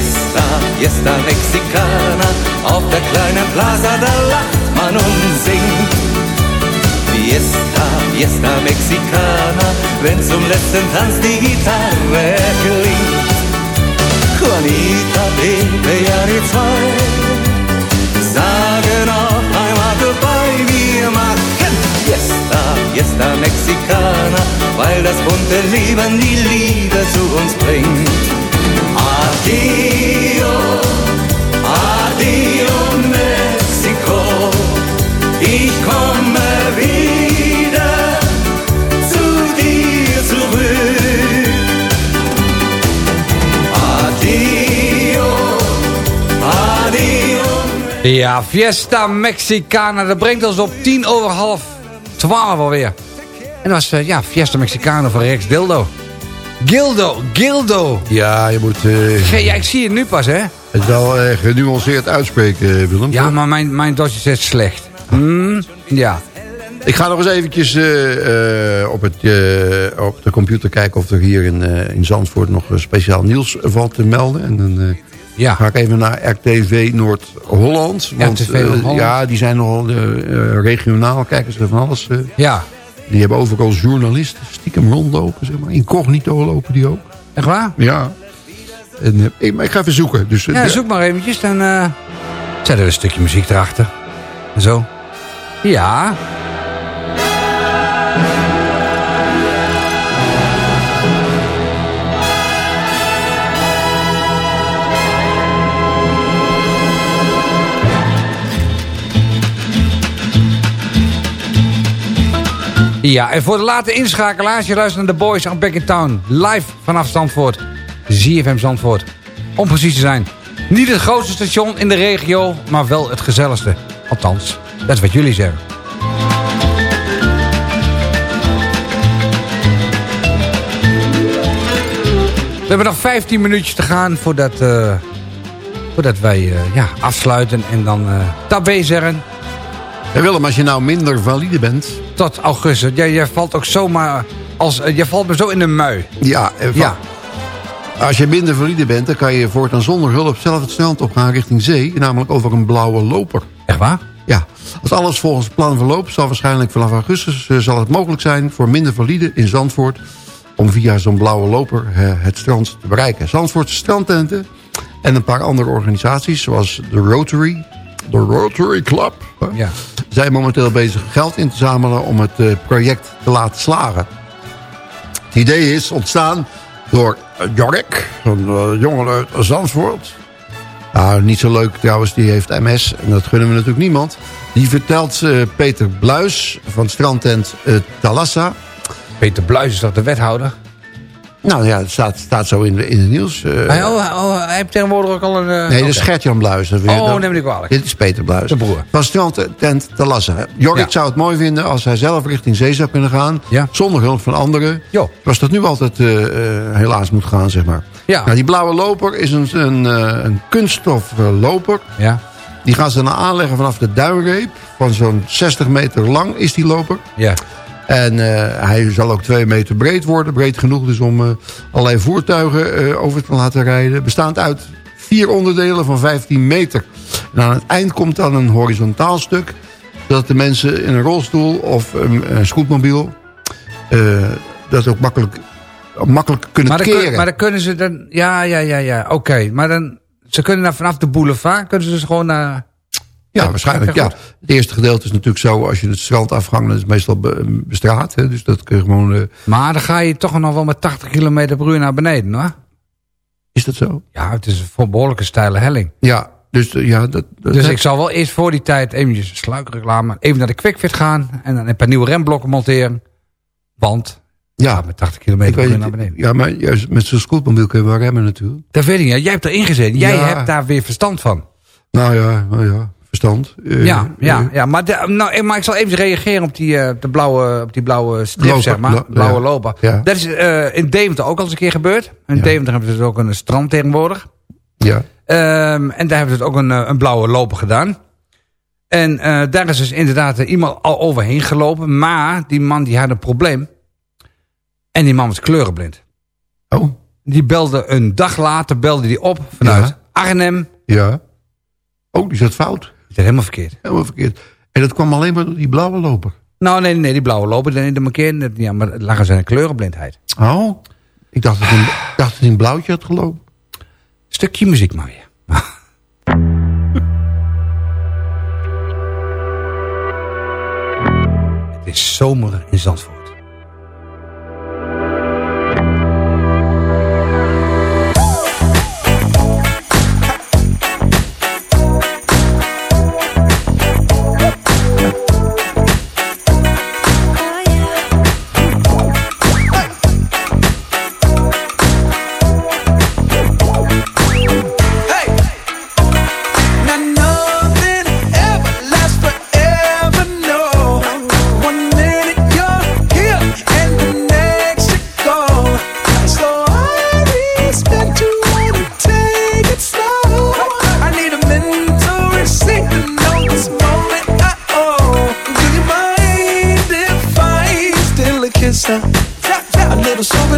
Mexiko, Fiesta Mexicana. Auf der kleinen Plaza, da lacht man und singt. Fiesta, Fiesta Mexicana, wenn zum letzten Tanz die Gitarre klingt. Juanita, Pepe, ja die zwei, sagen auf einmal dabei, wir machen Fiesta, Fiesta Mexicana, weil das bunte Leben die Liebe zu uns bringt. Ja, Fiesta Mexicana. Dat brengt ons op tien over half twaalf alweer. En dat was, eh, ja, Fiesta Mexicana van Rex Dildo. Gildo, Gildo. Ja, je moet eh, Ge- ja, ik zie het nu pas, hè. het wel eh, genuanceerd uitspreken, Willem. Ja, maar mijn, mijn dochter zegt slecht. Hmm, ja. Ik ga nog eens eventjes eh, eh, op, het, eh, op de computer kijken of er hier in, eh, in Zandvoort nog speciaal nieuws valt te melden. En dan eh, Ja. ga ik even naar RTV Noord-Holland. Want RTV eh, Noord-Holland. ja, die zijn nogal eh, eh, regionaal, kijken ze van alles. eh. Ja. Die hebben overal journalisten stiekem rondlopen, zeg maar. Incognito lopen die ook. Echt waar? Ja. En, eh, ik, maar ik ga even zoeken. Dus, eh, Ja, de- zoek maar eventjes. Dan eh zet er een stukje muziek erachter. Zo. Ja. Ja, en voor de late inschakelaars, je luistert naar The Boys aan Back in Town. Live vanaf Zandvoort. ZFM Zandvoort. Om precies te zijn. Niet het grootste station in de regio, maar wel het gezelligste. Althans, dat is wat jullie zeggen. We hebben nog 15 minuutjes te gaan voordat, eh, voordat wij eh, ja, afsluiten en dan uh, tabé zeggen. En Willem, als je nou minder valide bent... Tot augustus. Jij, jij valt ook zomaar... Als, eh, jij valt me zo in de mui. Ja, eh, Ja. Als je minder valide bent, dan kan je voortaan zonder hulp zelf het strand op gaan richting zee. Namelijk over een blauwe loper. Echt waar? Ja. Als alles volgens plan verloopt, zal waarschijnlijk vanaf augustus eh, zal het mogelijk zijn voor minder valide in Zandvoort om via zo'n blauwe loper eh, het strand te bereiken. Zandvoortse strandtenten en een paar andere organisaties zoals de Rotary, de Rotary Club, Ja. Zijn momenteel bezig geld in te zamelen om het eh, project te laten slagen. Het idee is ontstaan door eh, Jorik, een eh, jongen uit Zandvoort. Nou, niet zo leuk trouwens, die heeft MS en dat gunnen we natuurlijk niemand. Die vertelt Peter Bluis van strandtent Talassa. Peter Bluis is toch de wethouder? Nou ja, het staat, staat zo in, de, in het nieuws. eh. Hij, oh, oh, hij heeft tegenwoordig ook al een... eh, nee, dat is. Gert-Jan Bluis. Dat weer- Oh, dat- neem niet kwalijk. Dit is Peter Bluis. De broer. Van strandtent Talassa. Jorik Ja. zou het mooi vinden als hij zelf richting zee zou kunnen gaan. Ja. Zonder hulp van anderen. Jo. Zoals dat nu altijd eh, helaas moet gaan, zeg maar. Ja. Nou, die blauwe loper is een, een, een kunststof loper. Ja. Die gaan ze dan aanleggen vanaf de duinreep. Van zo'n 60 meter lang is die loper. Ja. En eh, hij zal ook twee meter breed worden. Breed genoeg dus om eh, allerlei voertuigen eh, over te laten rijden. Bestaand uit vier onderdelen van 15 meter. En aan het eind komt dan een horizontaal stuk. Zodat de mensen in een rolstoel of een, een scootmobiel... dat ook makkelijk, makkelijk kunnen Maar keren. kun- maar dan kunnen ze dan... Ja, ja, ja, ja. Oké. Maar dan... Ze kunnen dan vanaf de boulevard... Kunnen ze dus gewoon naar... Ja, waarschijnlijk. Ja. Het eerste gedeelte is natuurlijk zo, als je het strand afhangt, dat is meestal be- bestraat. Hè, dus dat kun je gewoon... eh, Maar dan ga je toch nog wel met 80 km per uur naar beneden, hoor. is dat zo? Ja, het is een behoorlijke steile helling. Ja, dus eh, ja, dat, dat- Dus ik zal wel eerst voor die tijd eventjes sluikreclame... even naar de Quickfit gaan... en dan een paar nieuwe remblokken monteren. Want... ja, met 80 km ik per weet naar het, beneden. ja, maar juist met zo'n scootmobiel kun je wel remmen natuurlijk. Dat weet ik niet. Jij hebt erin gezeten. Jij Ja. hebt daar weer verstand van. Nou ja, nou ja verstand. Eh, ja, ja, eh, ja. Maar, de, nou, maar ik zal even reageren op die, eh, de blauwe, op die blauwe strip, zeg maar. blauwe ja. loper. Ja. Dat is in Deventer ook al eens een keer gebeurd. In Ja. Deventer hebben ze dus ook een strand tegenwoordig. ja. Ehm, en daar hebben ze dus ook een, een blauwe loper gedaan. En daar is dus inderdaad iemand al overheen gelopen. Maar die man die had een probleem. En die man was kleurenblind. Oh, Die belde een dag later belde die op vanuit. Arnhem. Ja. Oh, die zat fout. Die zat helemaal verkeerd. Helemaal verkeerd. En dat kwam alleen maar door die blauwe loper. Nou, nee, nee, die blauwe loper, de, de markeer, ja, maar het lag aan zijn kleurenblindheid. Oh, ik dacht dat hij dacht dat hij een blauwtje had gelopen. Stukje muziek maar weer. het is zomer in Zandvoort.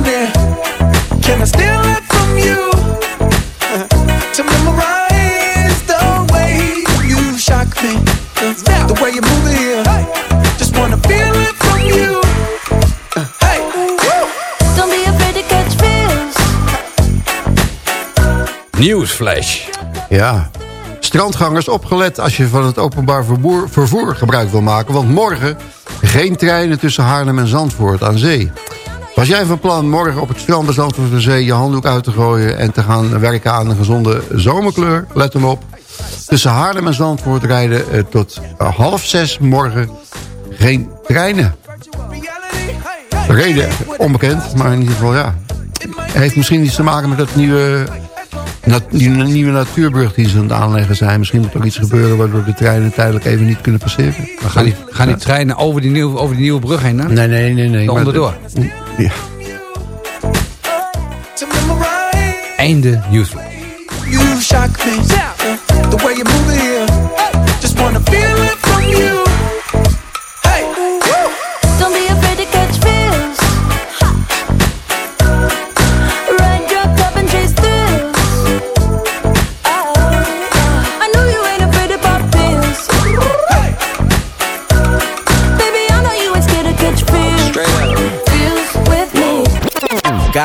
Little souvenir. Can I steal it from you? to memorize the way you shock me, the, the way you move it here. Just wanna feel it from you. Hey, Don't be afraid to catch feels. Nieuwsflash. Ja. Strandgangers opgelet als je van het openbaar vervoer, vervoer gebruik wil maken. Want morgen geen treinen tussen Haarlem en Zandvoort aan zee. Was jij van plan morgen op het strand bij Zandvoort Zee... je handdoek uit te gooien en te gaan werken aan een gezonde zomerkleur? Let hem op. Tussen Haarlem en Zandvoort rijden eh, tot eh, half zes morgen geen treinen. Reden onbekend, maar in ieder geval ja. Heeft misschien iets te maken met dat nieuwe, nat- die nieuwe natuurbrug die ze aan het aanleggen zijn. Misschien moet er iets gebeuren waardoor de treinen tijdelijk even niet kunnen passeren. Maar gaan die, gaan die treinen over die, nieuwe, over die nieuwe brug heen dan? Nee, nee, nee. nee. Onderdoor. Ja. Einde nieuwsflash.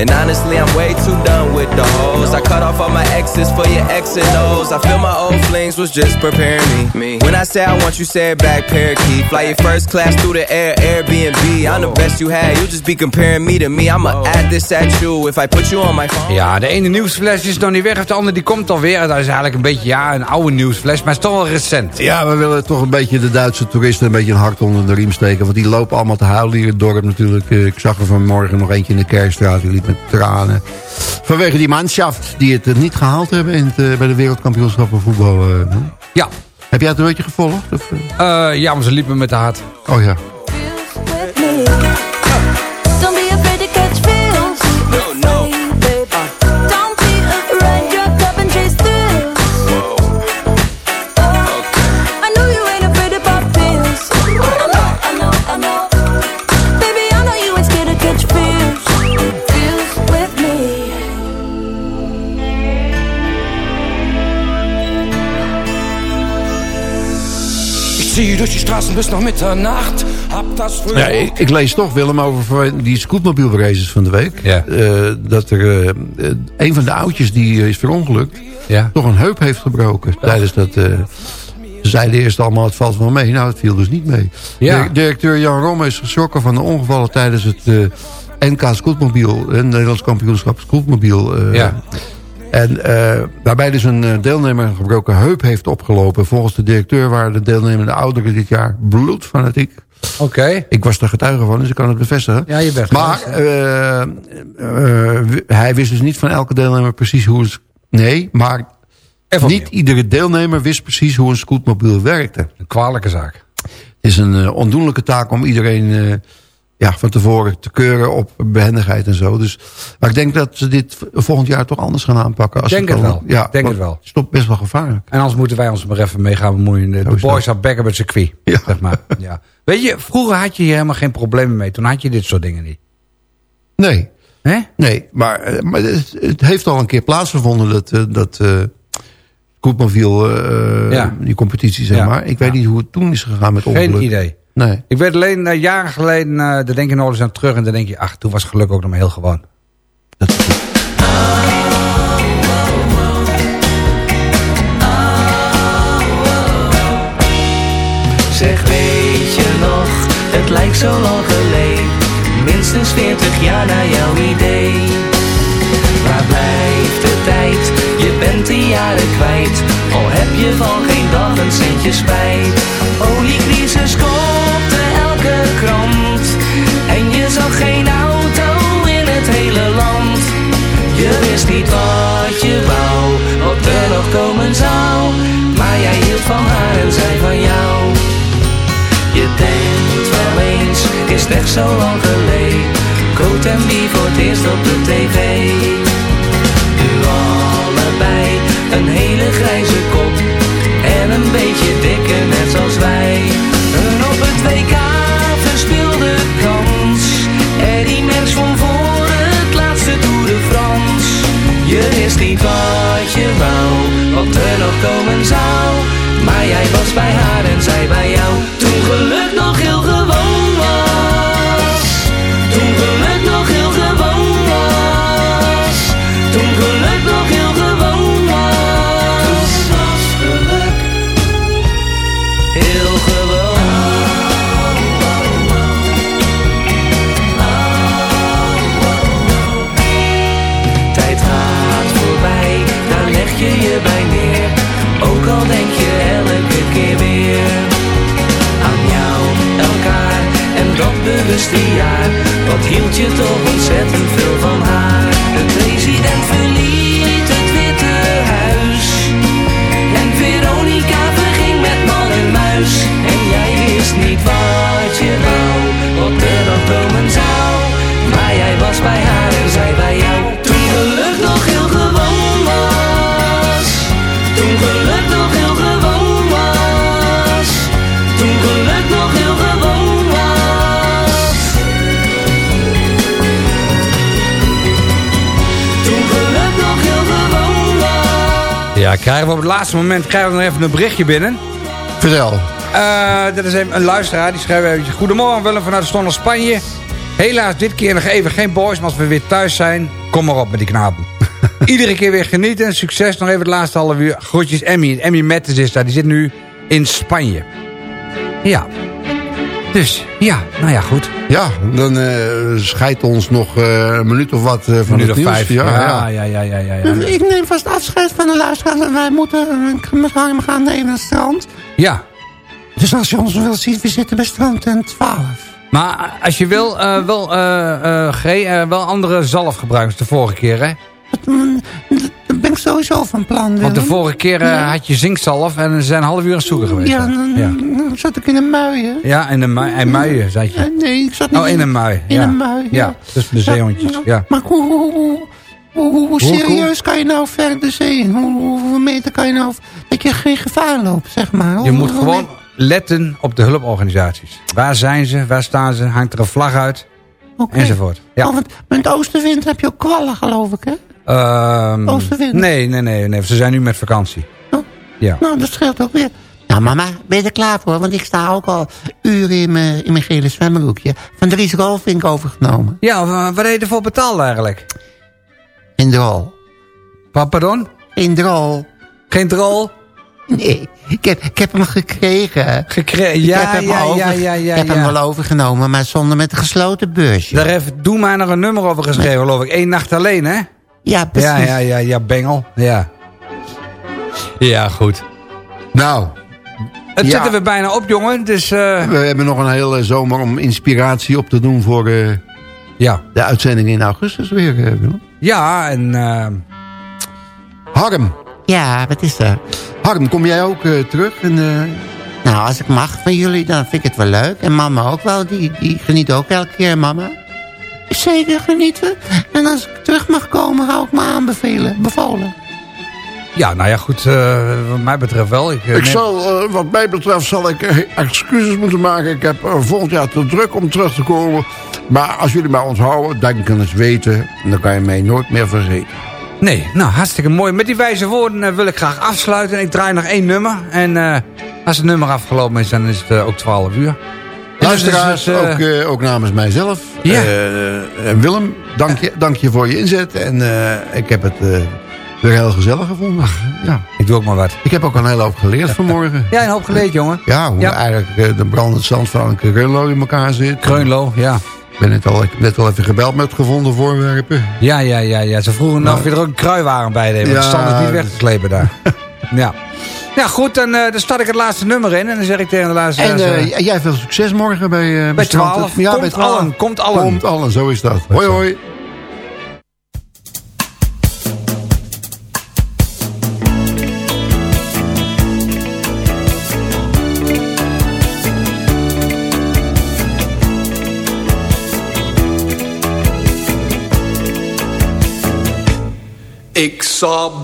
And honestly, I'm way too done with the hoes. I cut off all my exes for your X and O's. I feel my old flings was just preparing me. When I say I want you, say it back, parakeet. Fly your first class through the air, Airbnb. I'm the best you had. You just be comparing me to me. I'ma add this at you if I put you on my phone. Ja, de ene nieuwsflash is nog niet weg, of de andere die komt alweer. Dat is eigenlijk een beetje, ja, een oude nieuwsflash, maar het is toch wel recent. Ja, we willen toch een beetje de Duitse toeristen een beetje een hart onder de riem steken. Want die lopen allemaal te huilen hier in het dorp natuurlijk. Eh, Ik zag er vanmorgen nog eentje in de Kerkstraat. Die liep met tranen. Vanwege die manschaft die het eh, niet gehaald hebben in het, eh, bij de wereldkampioenschappen voetbal. eh. Ja. Heb jij het een beetje gevolgd? Of, ja, maar ze liepen met de hart. Oh ja. Durch die Straßen bis nach Mitternacht. Hab das Ja, ik, ik lees toch, Willem, over die scootmobielraces van de week. Ja. Eh, dat er eh, een van de oudjes die eh, is verongelukt... Ja. toch een heup heeft gebroken tijdens dat... eh, ze zeiden eerst allemaal, het valt wel mee. Nou, het viel dus niet mee. Ja. Directeur Jan Romme is geschrokken van de ongevallen tijdens het NK Scootmobiel. Het Nederlands kampioenschap Scootmobiel. eh, Ja. En eh, waarbij dus een eh, deelnemer een gebroken heup heeft opgelopen. Volgens de directeur waren de deelnemende ouderen dit jaar bloedfanatiek. Oké. Ik was er getuige van, dus ik kan het bevestigen. Ja, je bent Maar eh, hij wist dus niet van elke deelnemer precies hoe het... Nee, maar niet iedere deelnemer wist precies hoe een scootmobiel werkte. Een kwalijke zaak. Het is een ondoenlijke taak om iedereen ja, van tevoren te keuren op behendigheid en zo. Dus, maar ik denk dat ze dit volgend jaar toch anders gaan aanpakken. Als Denk het komen. wel. Ja, Denk het wel. Het is toch best wel gevaarlijk. En anders moeten wij ons maar even mee gaan bemoeien. De, de is boys are back op het circuit. Zeg maar. ja. Weet je, vroeger had je hier helemaal geen problemen mee. Toen had je dit soort dingen niet. Nee. Hè? Nee, maar, eh, maar het, het heeft al een keer plaatsgevonden dat, eh, dat uh, Ja. die competitie zeg Ja. maar. Ik weet niet hoe het toen is gegaan met ongeluk. Geen idee. Nee. Ik weet alleen eh, jaren geleden, eh daar denk je nog eens aan terug. En dan denk je, ach, toen was geluk ook nog maar heel gewoon. Zeg weet je nog, het lijkt zo lang geleden Minstens 40 jaar naar jouw idee blijft de tijd, je bent de jaren kwijt. Al heb je van geen dag een centje spijt. Oliecrisis kopte elke krant. En je zag geen auto in het hele land. Je wist niet wat je wou, wat er nog komen zou. Maar jij hield van haar en zij van jou. Je denkt wel eens, is het echt zo lang geleden? Coat en wie voor het eerst op de tv een hele grijze kop En een beetje dikke net zoals wij. Een op het WK verspeelde kans. Eddie Merckx van voor het laatste Tour de France. Je wist niet wat je wou, wat er nog komen zou. Maar jij was bij haar en zij bij jou. Toen krijgen we op het laatste moment krijgen we nog even een berichtje binnen. Vertel. Eh dat is even een luisteraar, die schrijft eventjes... Goedemorgen, Willem vanuit Stonder Spanje. Helaas dit keer nog even geen boys, maar als we weer thuis zijn... kom maar op met die knapen. Iedere keer weer genieten. Succes nog even het laatste half uur. Groetjes Emmy. Emmy Mettes is daar, die zit nu in Spanje. Ja. Dus, ja, nou ja, goed. Ja, dan eh scheidt ons nog eh, een minuut of wat eh, van Minuut het nieuws. vijf. Ja, Ja, ja. ja, ja, ja, ja. ja. Ik neem vast afscheid van de luisteraars. en Wij moeten we gaan, naar het strand. Ja. Dus als je ons wil zien, we zitten bij strand en 12. Maar als je wil, eh, wel, eh eh G, wel andere zalf gebruiken als de vorige keer, hè? Dat ben ik sowieso van plan, Want de vorige keer eh, had je zinkzalf en ze zijn een half uur aan het zoeken geweest. Ja, dan, ja. zat ik in een muien. Ja, in een mui, en muien, zei je. Nee, ik zat Oh, in een mui. In ja. een mui, ja. Ja, tussen de zeehondjes. Ja. Maar hoe, hoe, hoe, hoe, hoe, serieus kan je nou ver de zee in? Hoe, hoe- hoeveel meter kan je nou... Dat je geen gevaar loopt, zeg maar. Je moet gewoon letten op de hulporganisaties. Waar zijn ze? Waar staan ze? Hangt er een vlag uit? Enzovoort. Ja. Oh, want met oostenwind heb je ook kwallen, geloof ik, hè? Ehm, Oostenwind. nee, nee, nee, nee. Ze zijn nu met vakantie. Ja. Nou, dat scheelt ook weer. Nou, mama, ben je er klaar voor? Want ik sta ook al uren in mijn, in mijn gele zwembroekje. Van Dries Rolfink overgenomen. Ja, wa- wat heb je ervoor betaald eigenlijk? In drol. Pa- Pardon? In drol. Geen drol? Nee, ik heb, ik heb hem gekregen. Gekregen? Ik Ja, heb hem ja, over- ja, ja, ja, Ik heb ja. hem wel overgenomen, maar zonder met een gesloten beursje. Daar heeft Doe mij nog een nummer over geschreven, geloof ik. Eén nacht alleen, hè? Ja, precies. Ja, ja, ja, ja, bengel. Ja. Ja, goed. Nou, Het Ja. zit er weer bijna op, jongen. Dus, eh, we hebben nog een hele zomer om inspiratie op te doen voor eh, ja. de uitzending in augustus weer. eh. Ja, en... Harm. Ja, wat is er? Harm, kom jij ook eh, terug? En, eh, Nou, als ik mag van jullie, dan vind ik het wel leuk. En mama ook wel, die, die geniet ook elke keer, mama. Zeker genieten. En als ik terug mag komen, hou ik me aanbevelen, bevolen. Ja, nou ja, goed. eh, wat mij betreft wel. Ik, eh, Ik zal, eh, wat mij betreft zal ik excuses moeten maken. Ik heb volgend jaar te druk om terug te komen. Maar als jullie mij onthouden, denken eens weten... dan kan je mij nooit meer vergeten. Nee, nou, hartstikke mooi. Met die wijze woorden wil ik graag afsluiten. Ik draai nog één nummer. En eh, als het nummer afgelopen is, dan is het ook 12 uur. Luisteraars, dus, eh, ook, eh, ook namens mijzelf. Ja. Eh, en Willem, dank je, dank je voor je inzet. En ik heb het weer heel gezellig gevonden. Ja. Ik doe ook maar wat. Ik heb ook een hele hoop geleerd vanmorgen. Ja, een hoop geleerd, jongen. Ja, hoe Ja. eigenlijk de brandend zand van Kreunlo in elkaar zit. Kreunlo, ja. Ik ben net al, net al even gebeld met gevonden voorwerpen. Ja, ja, ja, ja. Ze vroegen nog of je er ook een kruiwagen bij deed. Want Ja. de stand is niet weg te slepen daar. ja. Ja, goed, dan, eh, dan start ik het laatste nummer in. En dan zeg ik tegen de luisteraars... En eh, jij veel succes morgen bij, eh bij Strand. 12. Ja, komt bij 12. allen, komt allen. Komt allen, zo is dat. Hoi, hoi. Ik zou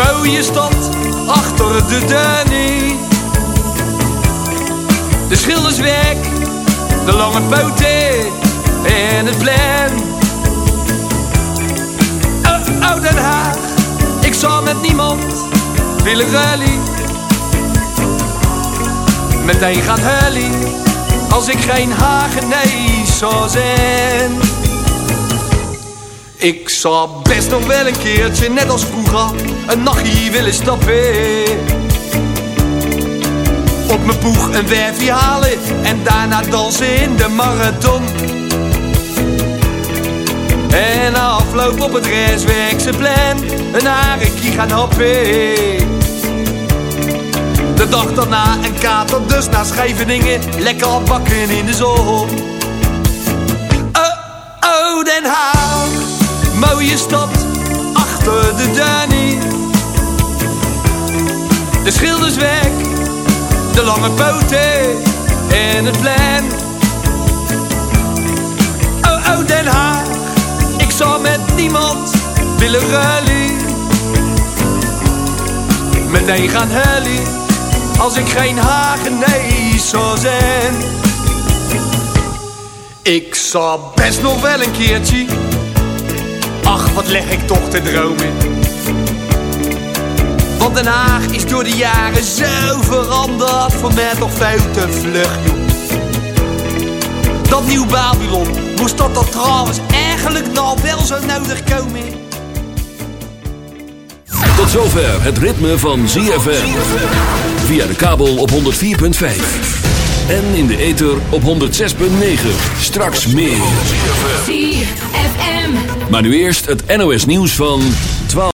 mooie stad, achter de Danny. De schilderswerk, de lange poten en het plein. Oh, oh, Den Haag, ik zou met niemand willen rally. Meteen gaan hullie, als ik geen Hagenees zou zijn. Ik zou best nog wel een keertje, net als vroeger, een nachtje willen stappen. Op mijn poeg een werfje halen en daarna dansen in de marathon. En afloop op het restwerkse plan, een harekie gaan happen. De dag daarna een kater, dus naar Scheveningen, lekker bakken in de zon. Oh, oh, Den Haag, mooie stad, achter de Danny. De de lange poten en het plein. Oh, oh, Den Haag, ik zou met niemand willen rally. Meteen gaan hullie, als ik geen Hagenees zou zijn. Ik zou best nog wel een keertje, ach wat leg ik toch te dromen. Want Den Haag is door de jaren zo veranderd, voor mij toch veel te vlug, joh. Dat nieuw Babylon, moest dat dan trouwens eigenlijk nou wel zo nodig komen? Tot zover het ritme van ZFM. Via de kabel op 104.5. En in de ether op 106.9. Straks meer. ZFM. Maar nu eerst het NOS nieuws van...